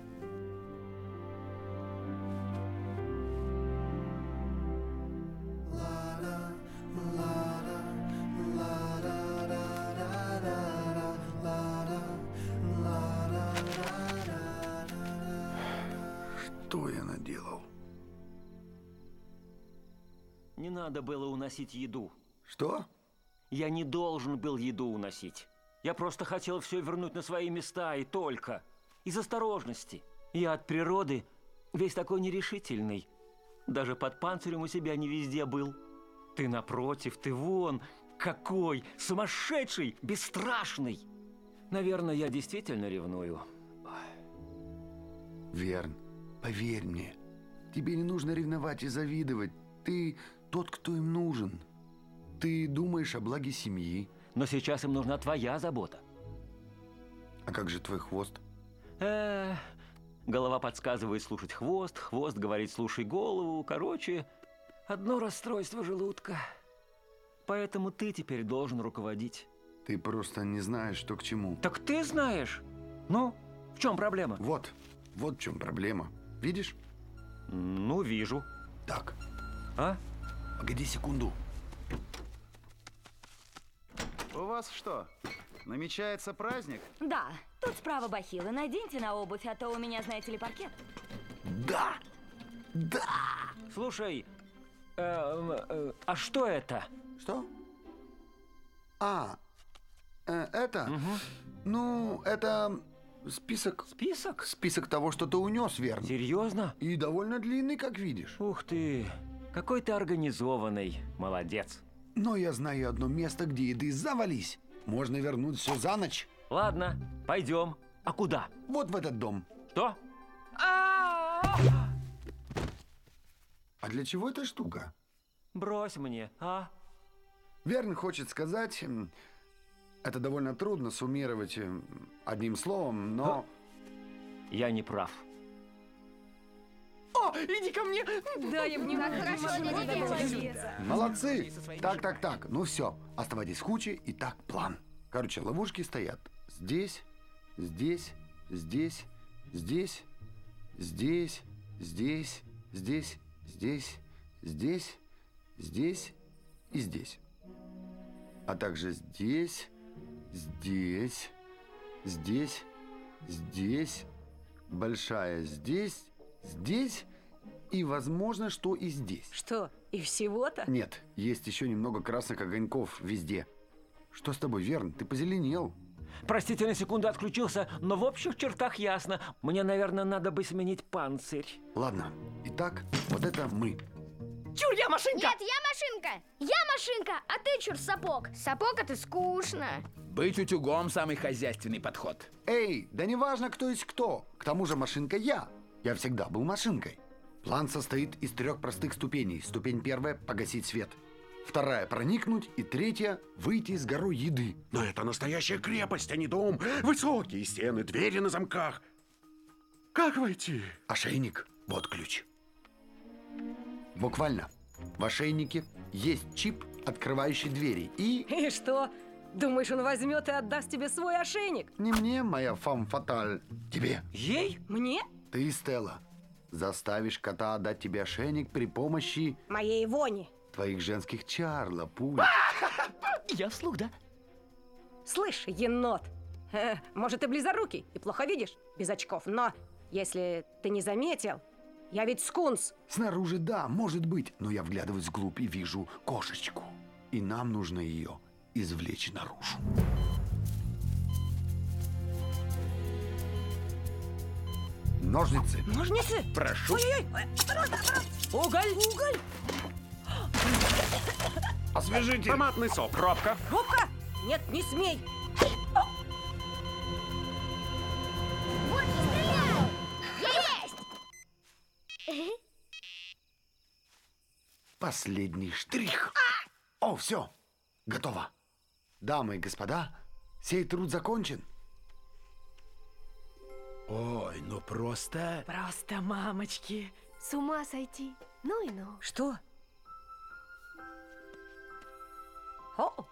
надо было уносить еду.
Что?
Я не должен был еду уносить. Я просто хотел все вернуть на свои места и только. Из осторожности. Я от природы весь такой нерешительный. Даже под панцирем у себя не везде был. Ты напротив, ты вон, какой, сумасшедший, бесстрашный. Наверное, я действительно ревную.
Верн, поверь мне, тебе не нужно ревновать и завидовать. Ты тот, кто им нужен. Ты думаешь о благе семьи.
Но сейчас им нужна твоя забота.
А как же твой хвост?
Э, голова подсказывает слушать хвост, хвост говорит слушай голову. Короче, одно расстройство желудка. Поэтому ты теперь должен руководить.
Ты просто не знаешь, что к чему.
Так ты знаешь. Ну, в чем проблема?
Вот, вот в чем проблема. Видишь?
Ну, вижу.
Так.
А?
Погоди секунду.
У вас что, намечается праздник?
Да, тут справа бахилы. Наденьте на обувь, а то у меня, знаете ли, паркет.
Да! Да!
Слушай, э, э, а что это?
Что? А, э, это? Ну, это список.
Список?
Список того, что ты унес, верно?
Серьезно?
И довольно длинный, как видишь.
Ух ты, какой ты организованный. Молодец.
Но я знаю одно место, где еды завались. Можно вернуть все за ночь.
Ладно, пойдем. А куда?
Вот в этот дом.
Что?
А для чего эта штука?
Брось мне, а?
Верн хочет сказать... Это довольно трудно суммировать одним словом, но...
Я не прав.
О, иди ко мне!
Дай им
Молодцы! Так, так, так. Ну все, оставайтесь в куче. И так план. Короче, ловушки стоят здесь, здесь, здесь, здесь, здесь, здесь, здесь, здесь, здесь, здесь и здесь. А также здесь, здесь, здесь, здесь, большая здесь, здесь и, возможно, что и здесь.
Что, и всего-то?
Нет, есть еще немного красных огоньков везде. Что с тобой, Верн? Ты позеленел.
Простите, на секунду отключился, но в общих чертах ясно. Мне, наверное, надо бы сменить панцирь.
Ладно, итак, вот это мы.
Чур, я машинка!
Нет, я машинка! Я машинка, а ты чур сапог. Сапог это скучно.
Быть утюгом – самый хозяйственный подход.
Эй, да не важно, кто есть кто. К тому же машинка я. Я всегда был машинкой. План состоит из трех простых ступеней. Ступень первая – погасить свет. Вторая – проникнуть. И третья – выйти из горы еды.
Но это настоящая крепость, а не дом. Высокие стены, двери на замках. Как войти?
Ошейник – вот ключ. Буквально. В ошейнике есть чип, открывающий двери. И...
И что? Думаешь, он возьмет и отдаст тебе свой ошейник?
Не мне, моя фам фаталь. Тебе.
Ей?
Мне?
Ты, Стелла, заставишь кота отдать тебе ошейник при помощи
Моей вони.
твоих женских чар, лапуля.
Я вслух, да?
Слышь, енот, э, может, ты близорукий и плохо видишь, без очков, но если ты не заметил, я ведь скунс.
Снаружи да, может быть, но я вглядываюсь вглубь и вижу кошечку. И нам нужно ее извлечь наружу. Ножницы.
Ножницы?
Прошу.
Ой-ой, ой, осторожно, осторожно. Уголь, уголь.
Освежите. Томатный сок.
Пробка.
Рубка? Нет, не смей.
Последний штрих. О, все. Готово. Дамы и господа, сей труд закончен.
Ой, ну просто...
Просто мамочки.
С ума сойти. Ну и ну.
Что? О,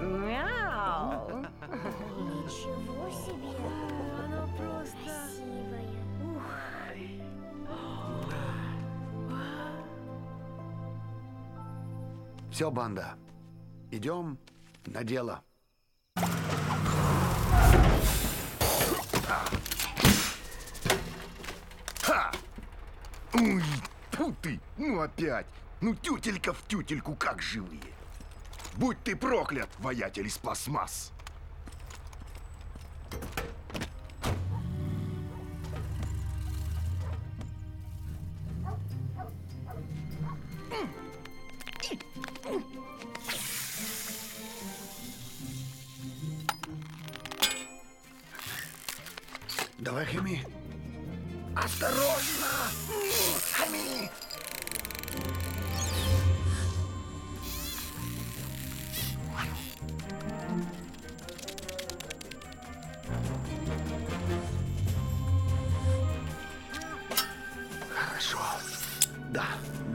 мяу.
Ничего себе.
Она просто...
Красивая.
Все, банда. Идем на дело.
Ха! Уй, фу ты, ну опять. Ну тютелька в тютельку, как живые. Будь ты проклят, воятель из пластмасс.
Давай, Хами. Осторожно! Хами! Хорошо. Да,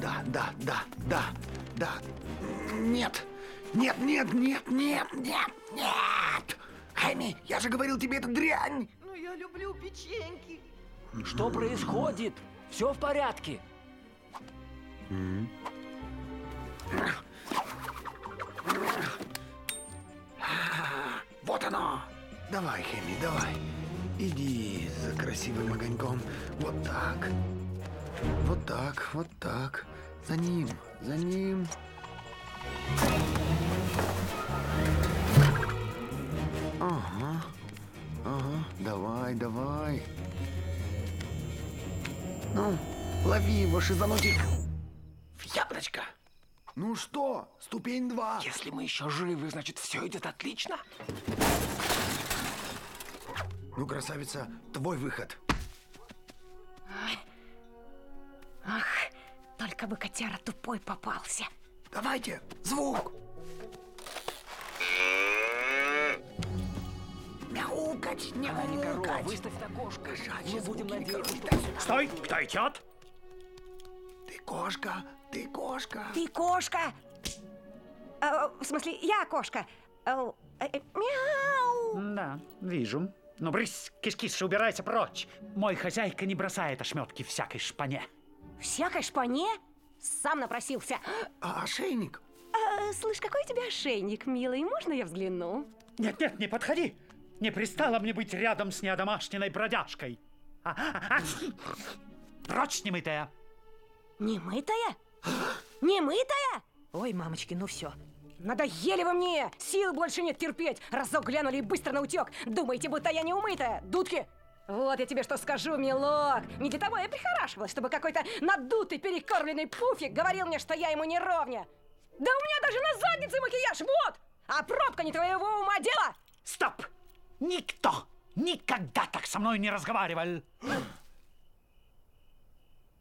да, да, да, да, да. Нет, нет, нет, нет, нет, нет, нет! Хэми, я же говорил тебе, это дрянь!
Печеньки.
Что происходит? Все в порядке.
Вот оно! Давай, Хэми, давай. Иди за красивым огоньком. Вот так. Вот так, вот так. За ним, за ним. Давай, давай. Ну, лови его, шизанутик. В яблочко. Ну что, ступень два.
Если мы еще живы, значит, все идет отлично.
Ну, красавица, твой выход.
Ах, только бы котяра тупой попался.
Давайте, звук. Мяукать,
Она не корова,
мяукать.
выставь окошко.
Кошачьи
Мы будем
не
надеяться, что...
Стой! Кто идет?
Ты кошка, ты кошка.
Ты кошка! Э, в смысле, я кошка. Э, э, э, мяу!
Да, вижу. Ну, брысь, кис-кис, убирайся прочь. Мой хозяйка не бросает ошметки всякой шпане.
Всякой шпане? Сам напросился.
А ошейник?
Э, слышь, какой у тебя ошейник, милый? Можно я взгляну?
Нет-нет, не подходи! Не пристало мне быть рядом с неодомашненной бродяжкой. А, а, а. Прочь, немытая!
Немытая? Немытая? Ой, мамочки, ну все. Надоели вы мне! Сил больше нет терпеть! Разок глянули и быстро на утек! Думаете, будто я не умытая? Дудки! Вот я тебе что скажу, милок! Не для того я прихорашивалась, чтобы какой-то надутый перекормленный пуфик говорил мне, что я ему не ровня! Да у меня даже на заднице макияж, вот! А пробка не твоего ума дело!
Стоп! Никто никогда так со мной не разговаривал.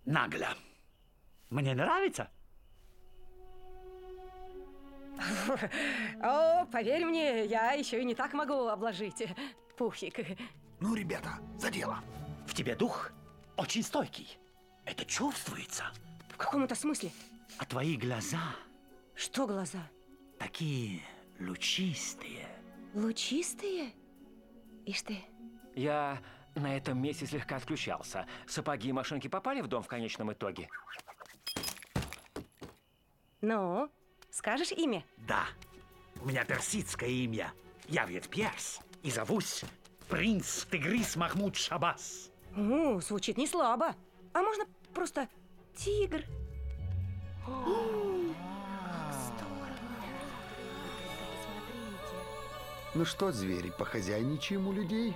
Нагло. Мне нравится.
О, поверь мне, я еще и не так могу обложить пуфик.
Ну, ребята, за дело.
В тебе дух очень стойкий. Это чувствуется.
В каком-то смысле?
А твои глаза
Что глаза?
такие лучистые.
Лучистые? Ишь ты.
Я на этом месте слегка отключался. Сапоги и машинки попали в дом в конечном итоге?
Ну, скажешь имя?
Да, у меня персидское имя. Я ведь перс. И зовусь принц Тигрис Махмуд Шабас.
О, звучит не слабо. А можно просто тигр?
Ну что, звери, похозяйничаем у людей?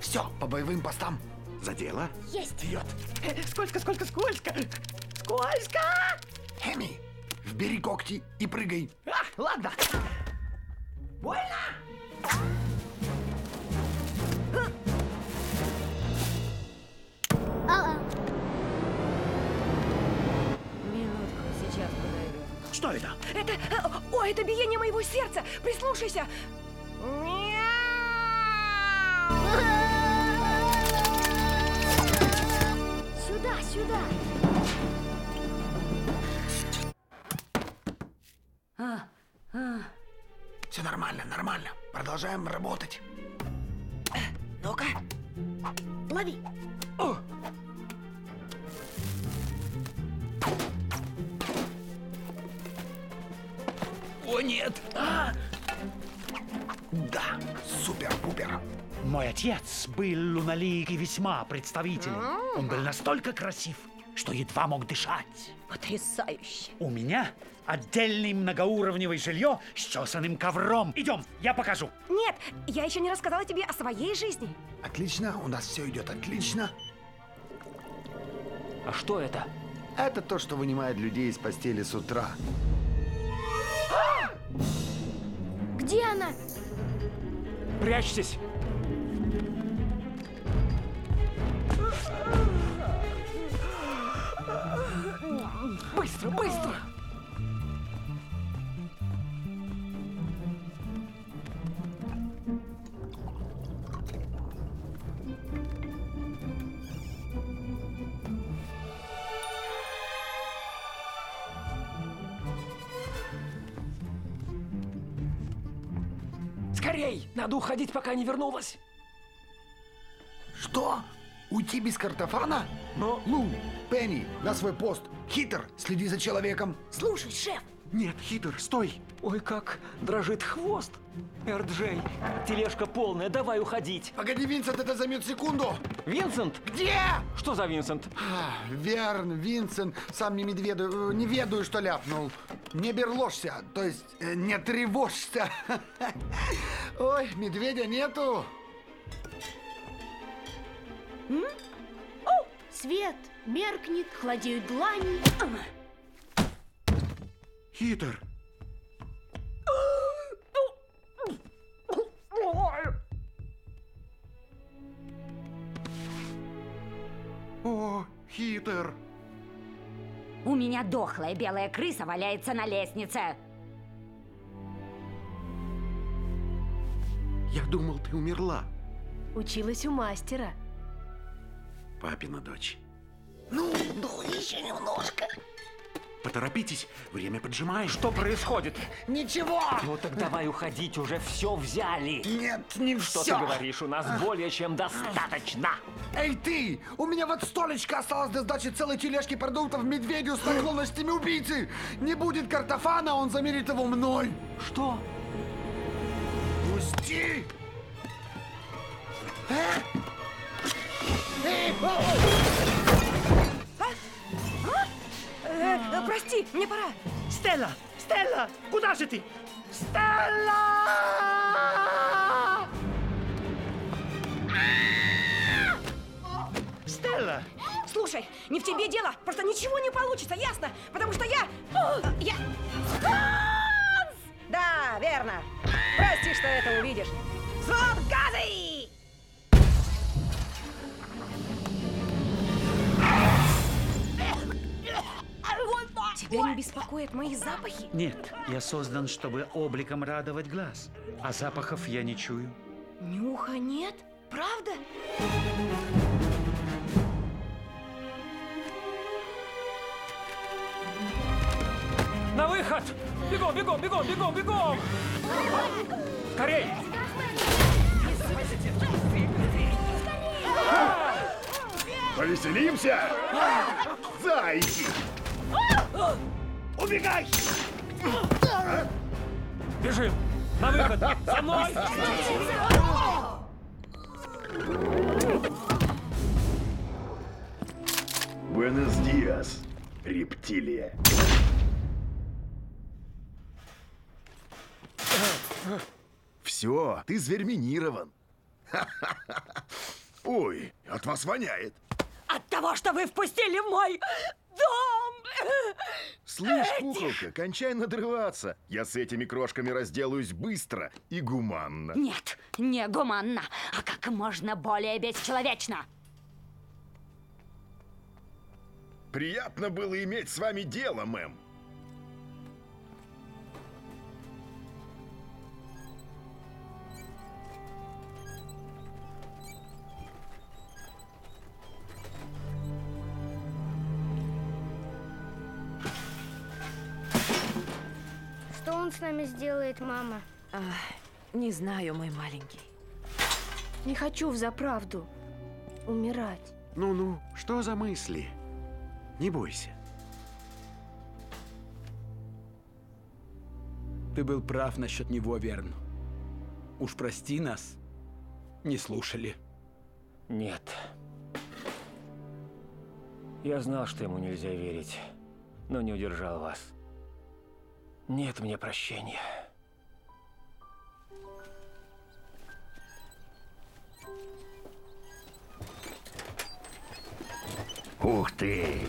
Все, по боевым постам.
За дело?
Есть!
Вперед!
Сколько, сколько, сколько! Сколько!
Эми, вбери когти и прыгай.
А, ладно. Это
биение моего сердца! Прислушайся!
Сюда, сюда!
А, а.
Все нормально, нормально. Продолжаем работать.
Отец был луналик и весьма представителен. Он был настолько красив, что едва мог дышать.
Потрясающе.
У меня отдельный многоуровневый жилье с чесанным ковром. Идем, я покажу.
Нет, я еще не рассказала тебе о своей жизни.
Отлично, у нас все идет отлично.
А что это?
Это то, что вынимает людей из постели с утра.
Где она?
Прячьтесь! Быстро, быстро! Скорей! Надо уходить, пока не вернулась!
Уйти без картофана? Но, Лу, Пенни, на свой пост. Хитр, следи за человеком.
Слушай, шеф,
Нет, Хитр, стой!
Ой, как дрожит хвост. Эрджей, тележка полная, давай уходить.
Погоди, Винсент, это займет секунду.
Винсент?
Где?
Что за Винсент?
А, Верн, Винсент, сам не медведу, э, не ведаю, что ляпнул. Не берложься, то есть э, не тревожься. Ой, медведя нету.
М? О, свет меркнет, холодеют длани.
Хитр! О, Хитр!
У меня дохлая белая крыса валяется на лестнице.
Я думал, ты умерла.
Училась у мастера.
Папина дочь.
Ну, ну, еще немножко.
Поторопитесь, время поджимает.
Что происходит?
Ничего!
Ну так давай уходить, уже все взяли.
Нет, не
Что
все.
ты говоришь? У нас более чем достаточно.
Эй ты! У меня вот столечко осталось до сдачи целой тележки продуктов медведю с наклонностями убийцы! Не будет картофана, он замерит его мной!
Что?
Пусти! Э?
Э, прости, мне пора.
Стелла! Стелла! Куда же ты? Стелла! Стелла!
Слушай, не в тебе дело, просто ничего не получится, ясно? Потому что я... Я... Да, верно. Прости, что это увидишь. Взвод газы! Тебя не беспокоят мои запахи?
Нет, я создан, чтобы обликом радовать глаз. А запахов я не чую.
Нюха нет? Правда?
На выход! Бегом, бегом, бегом, бегом, бегом! Скорей!
Повеселимся? Зайки!
Убегай!
Бежим! На выход! За мной!
Буэнос диас, рептилия. Все, ты зверьминирован. Ой, от вас воняет.
От того, что вы впустили в мой дом!
Слышь, куколка, кончай надрываться. Я с этими крошками разделаюсь быстро и гуманно.
Нет, не гуманно, а как можно более бесчеловечно.
Приятно было иметь с вами дело, мэм.
Он с нами сделает, мама?
не знаю, мой маленький.
Не хочу в заправду умирать.
Ну-ну, что за мысли? Не бойся.
Ты был прав насчет него, Верн. Уж прости нас. Не слушали.
Нет. Я знал, что ему нельзя верить, но не удержал вас. Нет мне прощения.
Ух ты!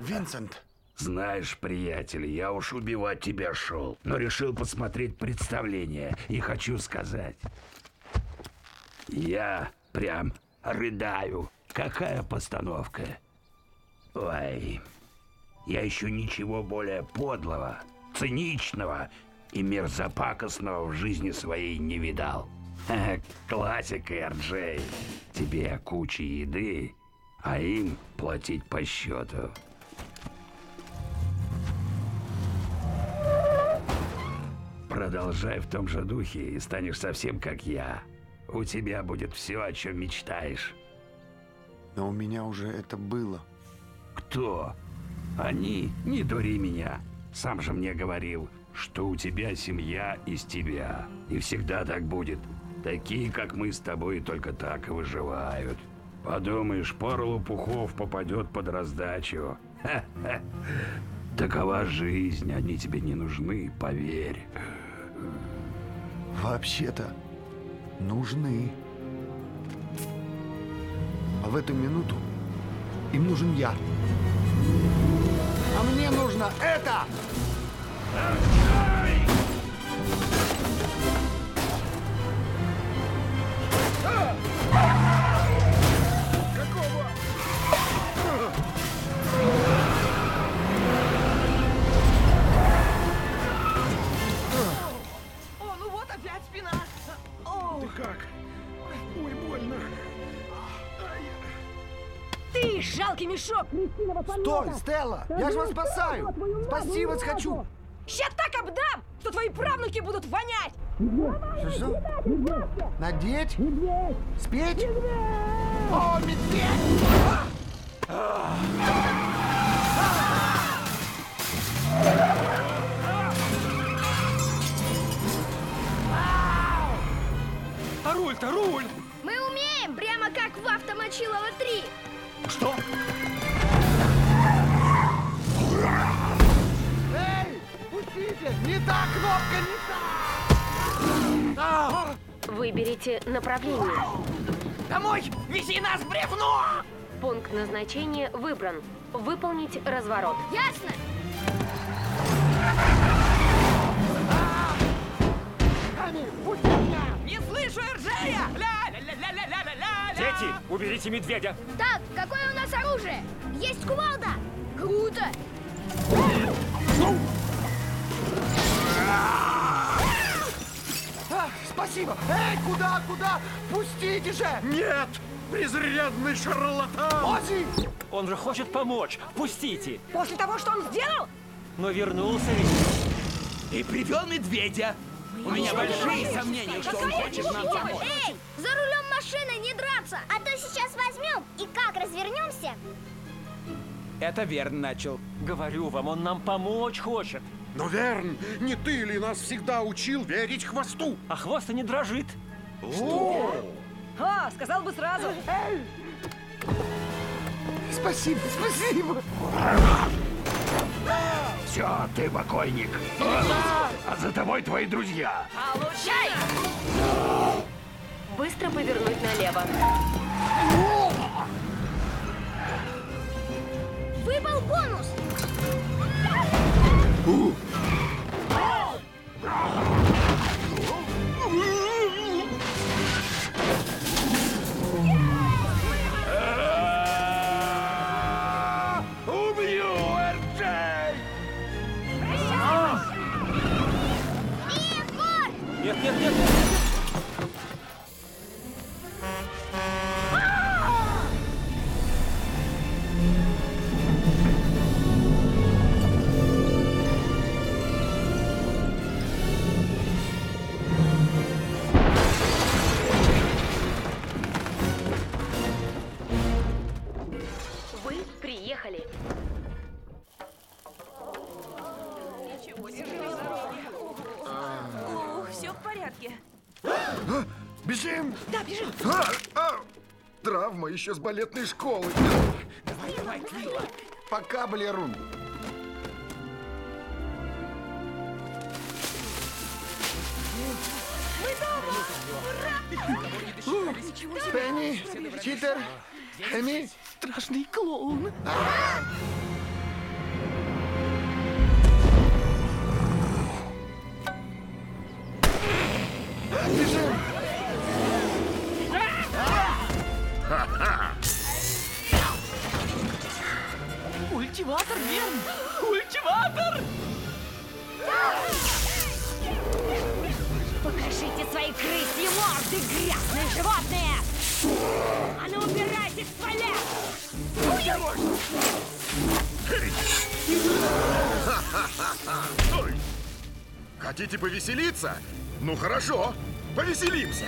Винсент.
Знаешь, приятель, я уж убивать тебя шел, но решил посмотреть представление и хочу сказать. Я прям рыдаю. Какая постановка? Ой, я еще ничего более подлого, циничного и мерзопакостного в жизни своей не видал. Классика, Эрджей. Тебе куча еды, а им платить по счету. Продолжай в том же духе и станешь совсем как я. У тебя будет все, о чем мечтаешь.
Но у меня уже это было.
Кто? Они? Не дури меня. Сам же мне говорил, что у тебя семья из тебя. И всегда так будет. Такие, как мы с тобой, только так и выживают. Подумаешь, пара лопухов попадет под раздачу. Такова жизнь, они тебе не нужны, поверь.
Вообще-то нужны. А в эту минуту им нужен я. А мне нужно это!
Жалкий мешок
Стой, Стелла! Я же вас спасаю! Спасти вас хочу!
Ща так обдам, что твои правнуки будут вонять!
Что, что? Надеть? Спеть? О, медведь!
а руль-то руль!
Мы умеем, прямо как в Автомочилово 3.
Что?
Эй, пустите! Не та кнопка, не та!
Выберите направление.
Домой! Вези нас, бревно!
Пункт назначения выбран. Выполнить разворот.
Ясно?
Не слышу Эрджея! Ля-ля-ля-ля-ля-ля-ля!
Дети, уберите медведя.
Так, какое у нас оружие? Есть кувалда! Круто!
А, спасибо! Эй, куда, куда? Пустите же!
Нет! Презренный шарлатан!
Оззи!
Он же хочет помочь. Пустите.
После того, что он сделал?
Но вернулся ведь.
И привел медведя. У меня большие сомнения, что он хочет нам помочь.
Эй, за рулем машины не драться, а то сейчас возьмем и как развернемся?
Это Верн начал.
Говорю вам, он нам помочь хочет.
Но, Верн, не ты ли нас всегда учил верить хвосту?
А хвост и не дрожит.
О!
А, сказал бы сразу.
Спасибо, спасибо!
Все, ты покойник. А за тобой твои друзья.
Получай! Быстро повернуть налево.
Выпал бонус!
Травма еще с балетной школы.
Давай, давай, Квилла.
Пока, Балерун. Пенни, Читер, Эми.
Страшный клоун.
Бежим!
Культиватор, Верн! Культиватор!
Покажите свои крысьи морды, грязные животные! А ну убирайтесь с поля!
Ой! Хотите повеселиться? Ну хорошо, повеселимся.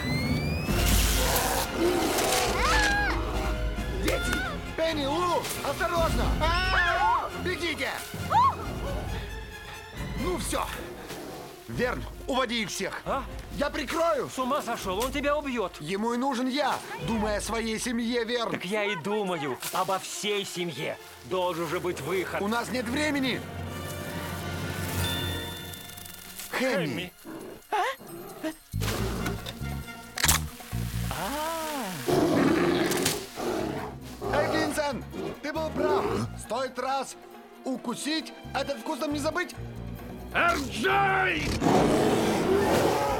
Дети! Пенни, Лу, осторожно! Бегите! Ну все. Верн, уводи их всех.
А?
Я прикрою.
С ума сошел, он тебя убьет.
Ему и нужен я, думая о своей семье, Верн.
Так я и думаю обо всей семье. Должен же быть выход.
У нас нет времени. Хэмми.
Хэмми.
Ты был прав. Стоит раз укусить, этот вкус нам не забыть.
Эрджей!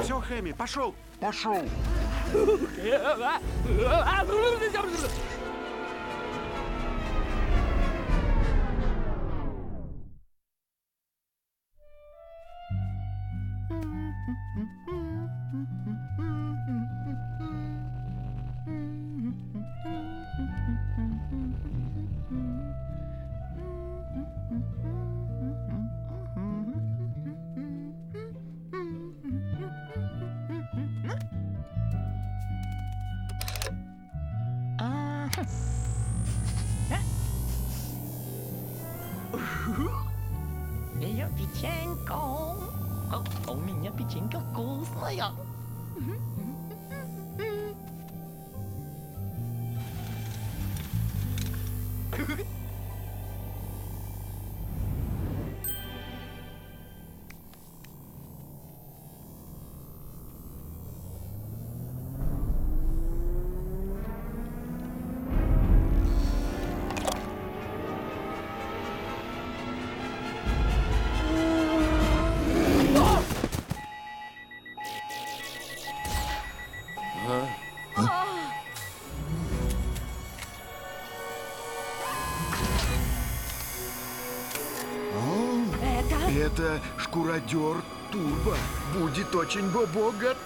Все, Хэми, пошел. Пошел.
Шкуродер Турбо. Будет очень бобо, готовьтесь.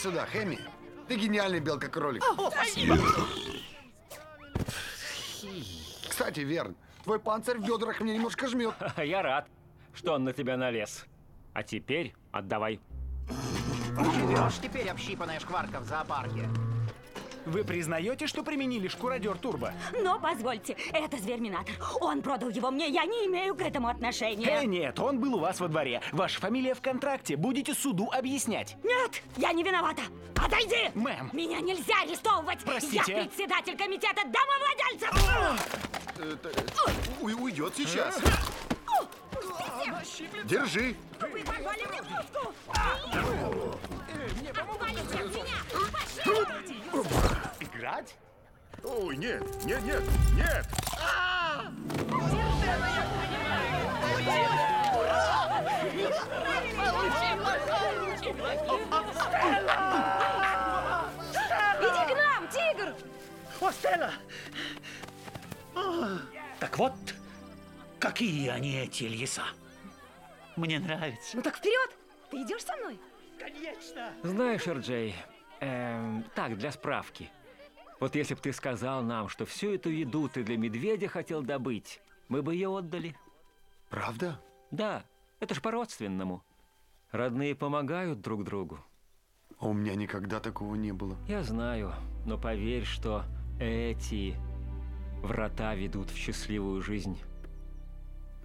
Сюда, Хэмми. Ты гениальный белка-кролик.
О, спасибо.
Кстати, Верн, твой панцирь в бедрах мне немножко жмет.
Я рад, что он на тебя налез. А теперь отдавай.
Живешь теперь общипанная шкварка в зоопарке.
Вы признаете, что применили шкуродер Турбо?
Но позвольте, это зверминатор. Он продал его мне, я не имею к этому отношения.
Э, нет, он был у вас во дворе. Ваша фамилия в контракте. Будете суду объяснять.
Нет, я не виновата. Отойди!
Мэм.
Меня нельзя арестовывать!
Простите.
Я председатель комитета домовладельцев!
Это, уй- уйдет сейчас. Держи.
Вы порвали мне блузку! Отвалите от меня!
Играть? Ой, нет, нет, нет, нет.
Иди к нам, тигр!
О, Стелла! Так вот, какие они эти леса. Мне нравится.
Ну так вперед! Ты идешь со мной?
Конечно!
Знаешь, Эрджей, эм, так, для справки. Вот если бы ты сказал нам, что всю эту еду ты для медведя хотел добыть, мы бы ее отдали.
Правда?
Да, это ж по-родственному. Родные помогают друг другу.
А у меня никогда такого не было.
Я знаю, но поверь, что эти врата ведут в счастливую жизнь.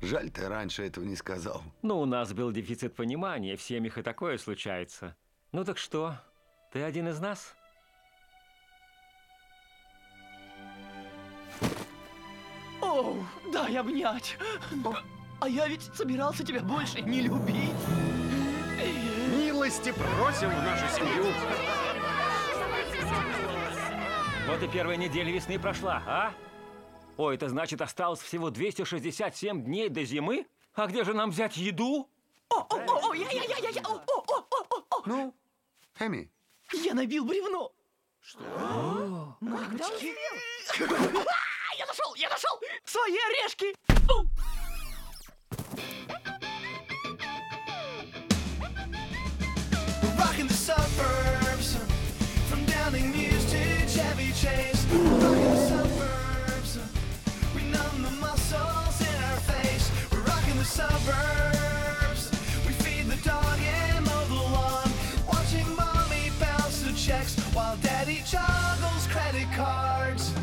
Жаль, ты раньше этого не сказал.
Ну, у нас был дефицит понимания, в семьях и такое случается. Ну так что, ты один из нас?
О, дай обнять. А я ведь собирался тебя больше не любить.
Милости просим в нашу семью.
Вот и первая неделя весны прошла, а? Ой, это значит, осталось всего 267 дней до зимы? А где же нам взять еду?
О, о, о, о, я, я, я, я, я, о, о, о, о, о, о.
Ну, Эми,
Я набил бревно. Что? Мамочки! Я нашел, я нашел свои орешки!
Suburbs. We feed the dog and mow the lawn. Watching mommy bounce the checks while daddy juggles credit cards.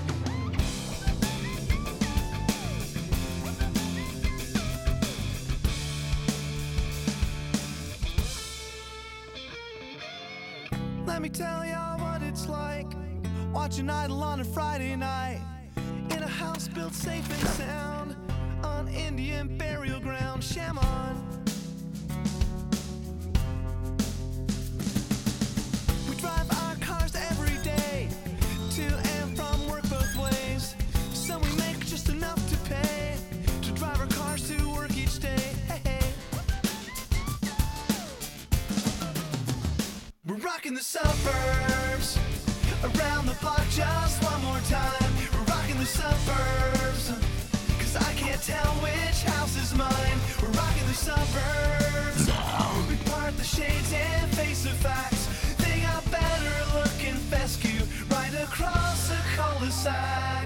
Let me tell y'all what it's like watching Idol on a Friday night in a house built safe and sound Indian burial ground. Shaman. We drive our cars every day to and from work both ways, so we make just enough to pay to drive our cars to work each day. Hey, hey. We're rocking the suburbs around the block just one more time. We're rocking the suburbs. Tell which house is mine. We're rocking the suburbs. We part the shades and face the facts. They got better looking fescue right across the cul-de-sac.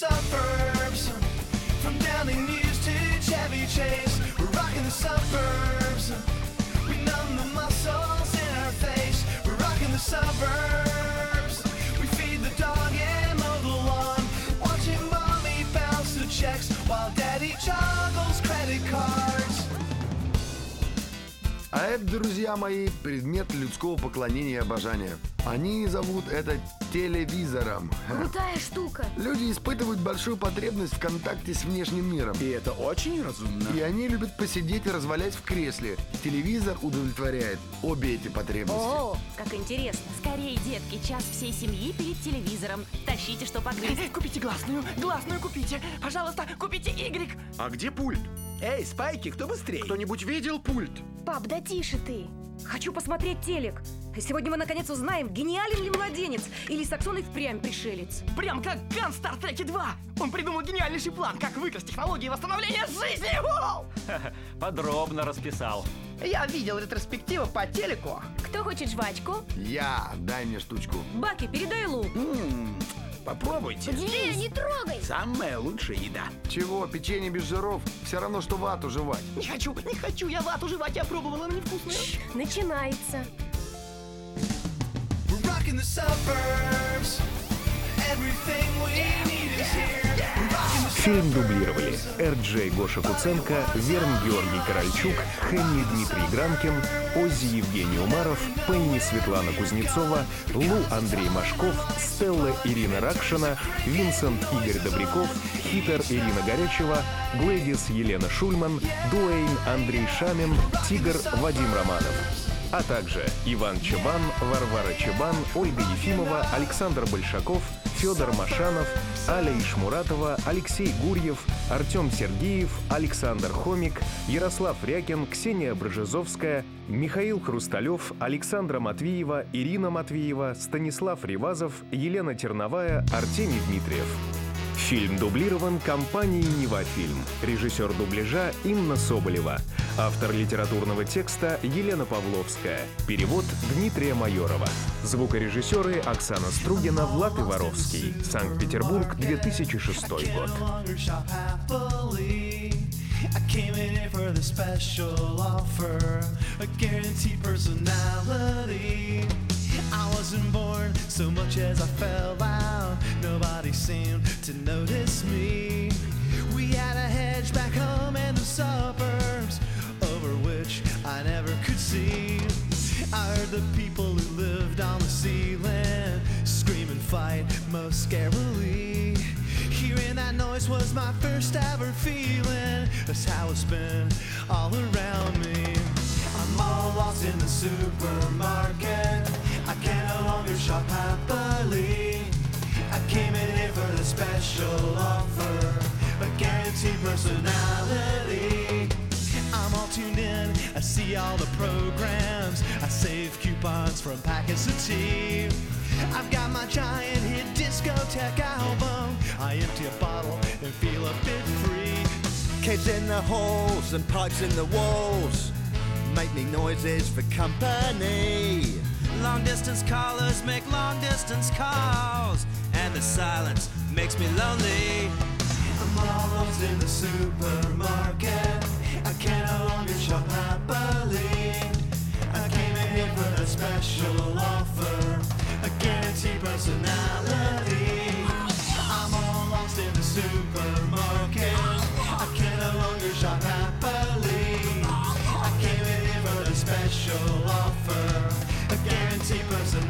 Suburbs. From Downing News to Chevy Chase. We're rocking the suburbs. We numb the muscles in our face. We're rocking the suburbs. We feed the dog and mow the lawn. Watching mommy bounce the checks while daddy juggles credit cards.
А это, друзья мои, предмет людского поклонения и обожания. Они зовут это телевизором.
Крутая штука.
Люди испытывают большую потребность в контакте с внешним миром.
И это очень разумно.
И они любят посидеть и развалясь в кресле. Телевизор удовлетворяет обе эти потребности.
О, как интересно. Скорее, детки, час всей семьи перед телевизором. Тащите, что погрызть.
Купите гласную, гласную купите. Пожалуйста, купите Y.
А где пульт?
Эй, Спайки, кто быстрее?
Кто-нибудь видел пульт?
Пап, да тише ты.
Хочу посмотреть телек. Сегодня мы наконец узнаем, гениален ли младенец или Саксон и впрямь пришелец.
Прям как Ган в Стартреке 2. Он придумал гениальнейший план, как выкрасть технологии восстановления жизни.
Подробно расписал.
Я видел ретроспективу по телеку.
Кто хочет жвачку?
Я, дай мне штучку.
Баки, передай лук.
Попробуйте.
Не, не трогай.
Самая лучшая еда.
Чего, печенье без жиров? Все равно, что вату жевать.
Не хочу, не хочу, я вату жевать, я пробовала, она невкусная.
Начинается.
We're rocking the suburbs. Everything we need is here.
Фильм дублировали Эр-Джей Гоша Куценко, Верн Георгий Корольчук, Хенни Дмитрий Гранкин, Оззи Евгений Умаров, Пенни Светлана Кузнецова, Лу Андрей Машков, Стелла Ирина Ракшина, Винсент Игорь Добряков, Хитер Ирина Горячева, Глэдис Елена Шульман, Дуэйн Андрей Шамин, Тигр Вадим Романов. А также Иван Чабан, Варвара Чабан, Ольга Ефимова, Александр Большаков, Федор Машанов, Аля Ишмуратова, Алексей Гурьев, Артем Сергеев, Александр Хомик, Ярослав Рякин, Ксения Бржезовская, Михаил Хрусталев, Александра Матвеева, Ирина Матвеева, Станислав Ревазов, Елена Терновая, Артемий Дмитриев. Фильм дублирован компанией «Невафильм». Режиссер дубляжа Инна Соболева. Автор литературного текста Елена Павловская. Перевод Дмитрия Майорова. Звукорежиссеры Оксана Стругина, Влад Иваровский. Санкт-Петербург, 2006 год.
I came in here for the special offer, a guaranteed personality. I wasn't born so much as I fell out. Nobody seemed to notice me. We had a hedge back home in the suburbs, over which I never could see. I heard the people who lived on the ceiling Screaming fight most scarily. Hearing that noise was my first ever feeling. That's how it's been all around me. I'm all lost in the supermarket. I can no longer shop happily. I came in here for the special offer, a guaranteed personality. I'm all tuned in, I see all the programs. I save coupons from packets of tea. I've got my giant hit discotheque album. I empty a bottle and feel a bit free.
Kids in the halls and pipes in the walls make me noises for company.
Long distance callers make long distance calls, and the silence makes me lonely. I'm all lost in the supermarket. I can no longer shop happily. I came in here for that special offer, a guaranteed personality. I'm all lost in the supermarket. I can no longer shop happily. I came in here for the special offer, see person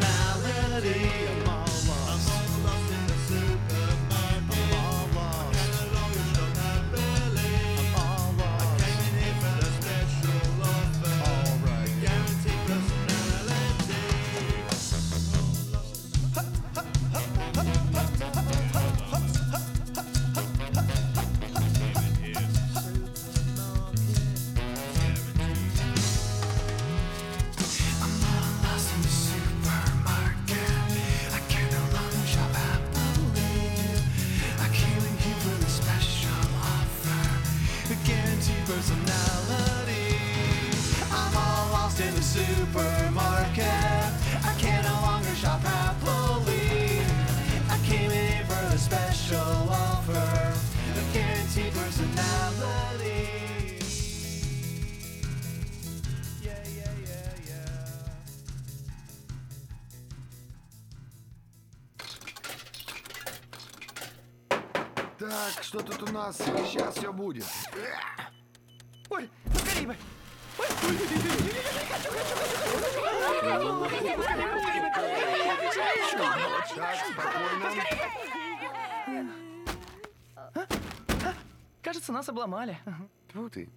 Так, что тут у нас? Сейчас все будет.
Ой, поскорей бы. Ой, хочу, хочу, хочу.
Так, спокойно.
Кажется, нас обломали.
Тьфу ты.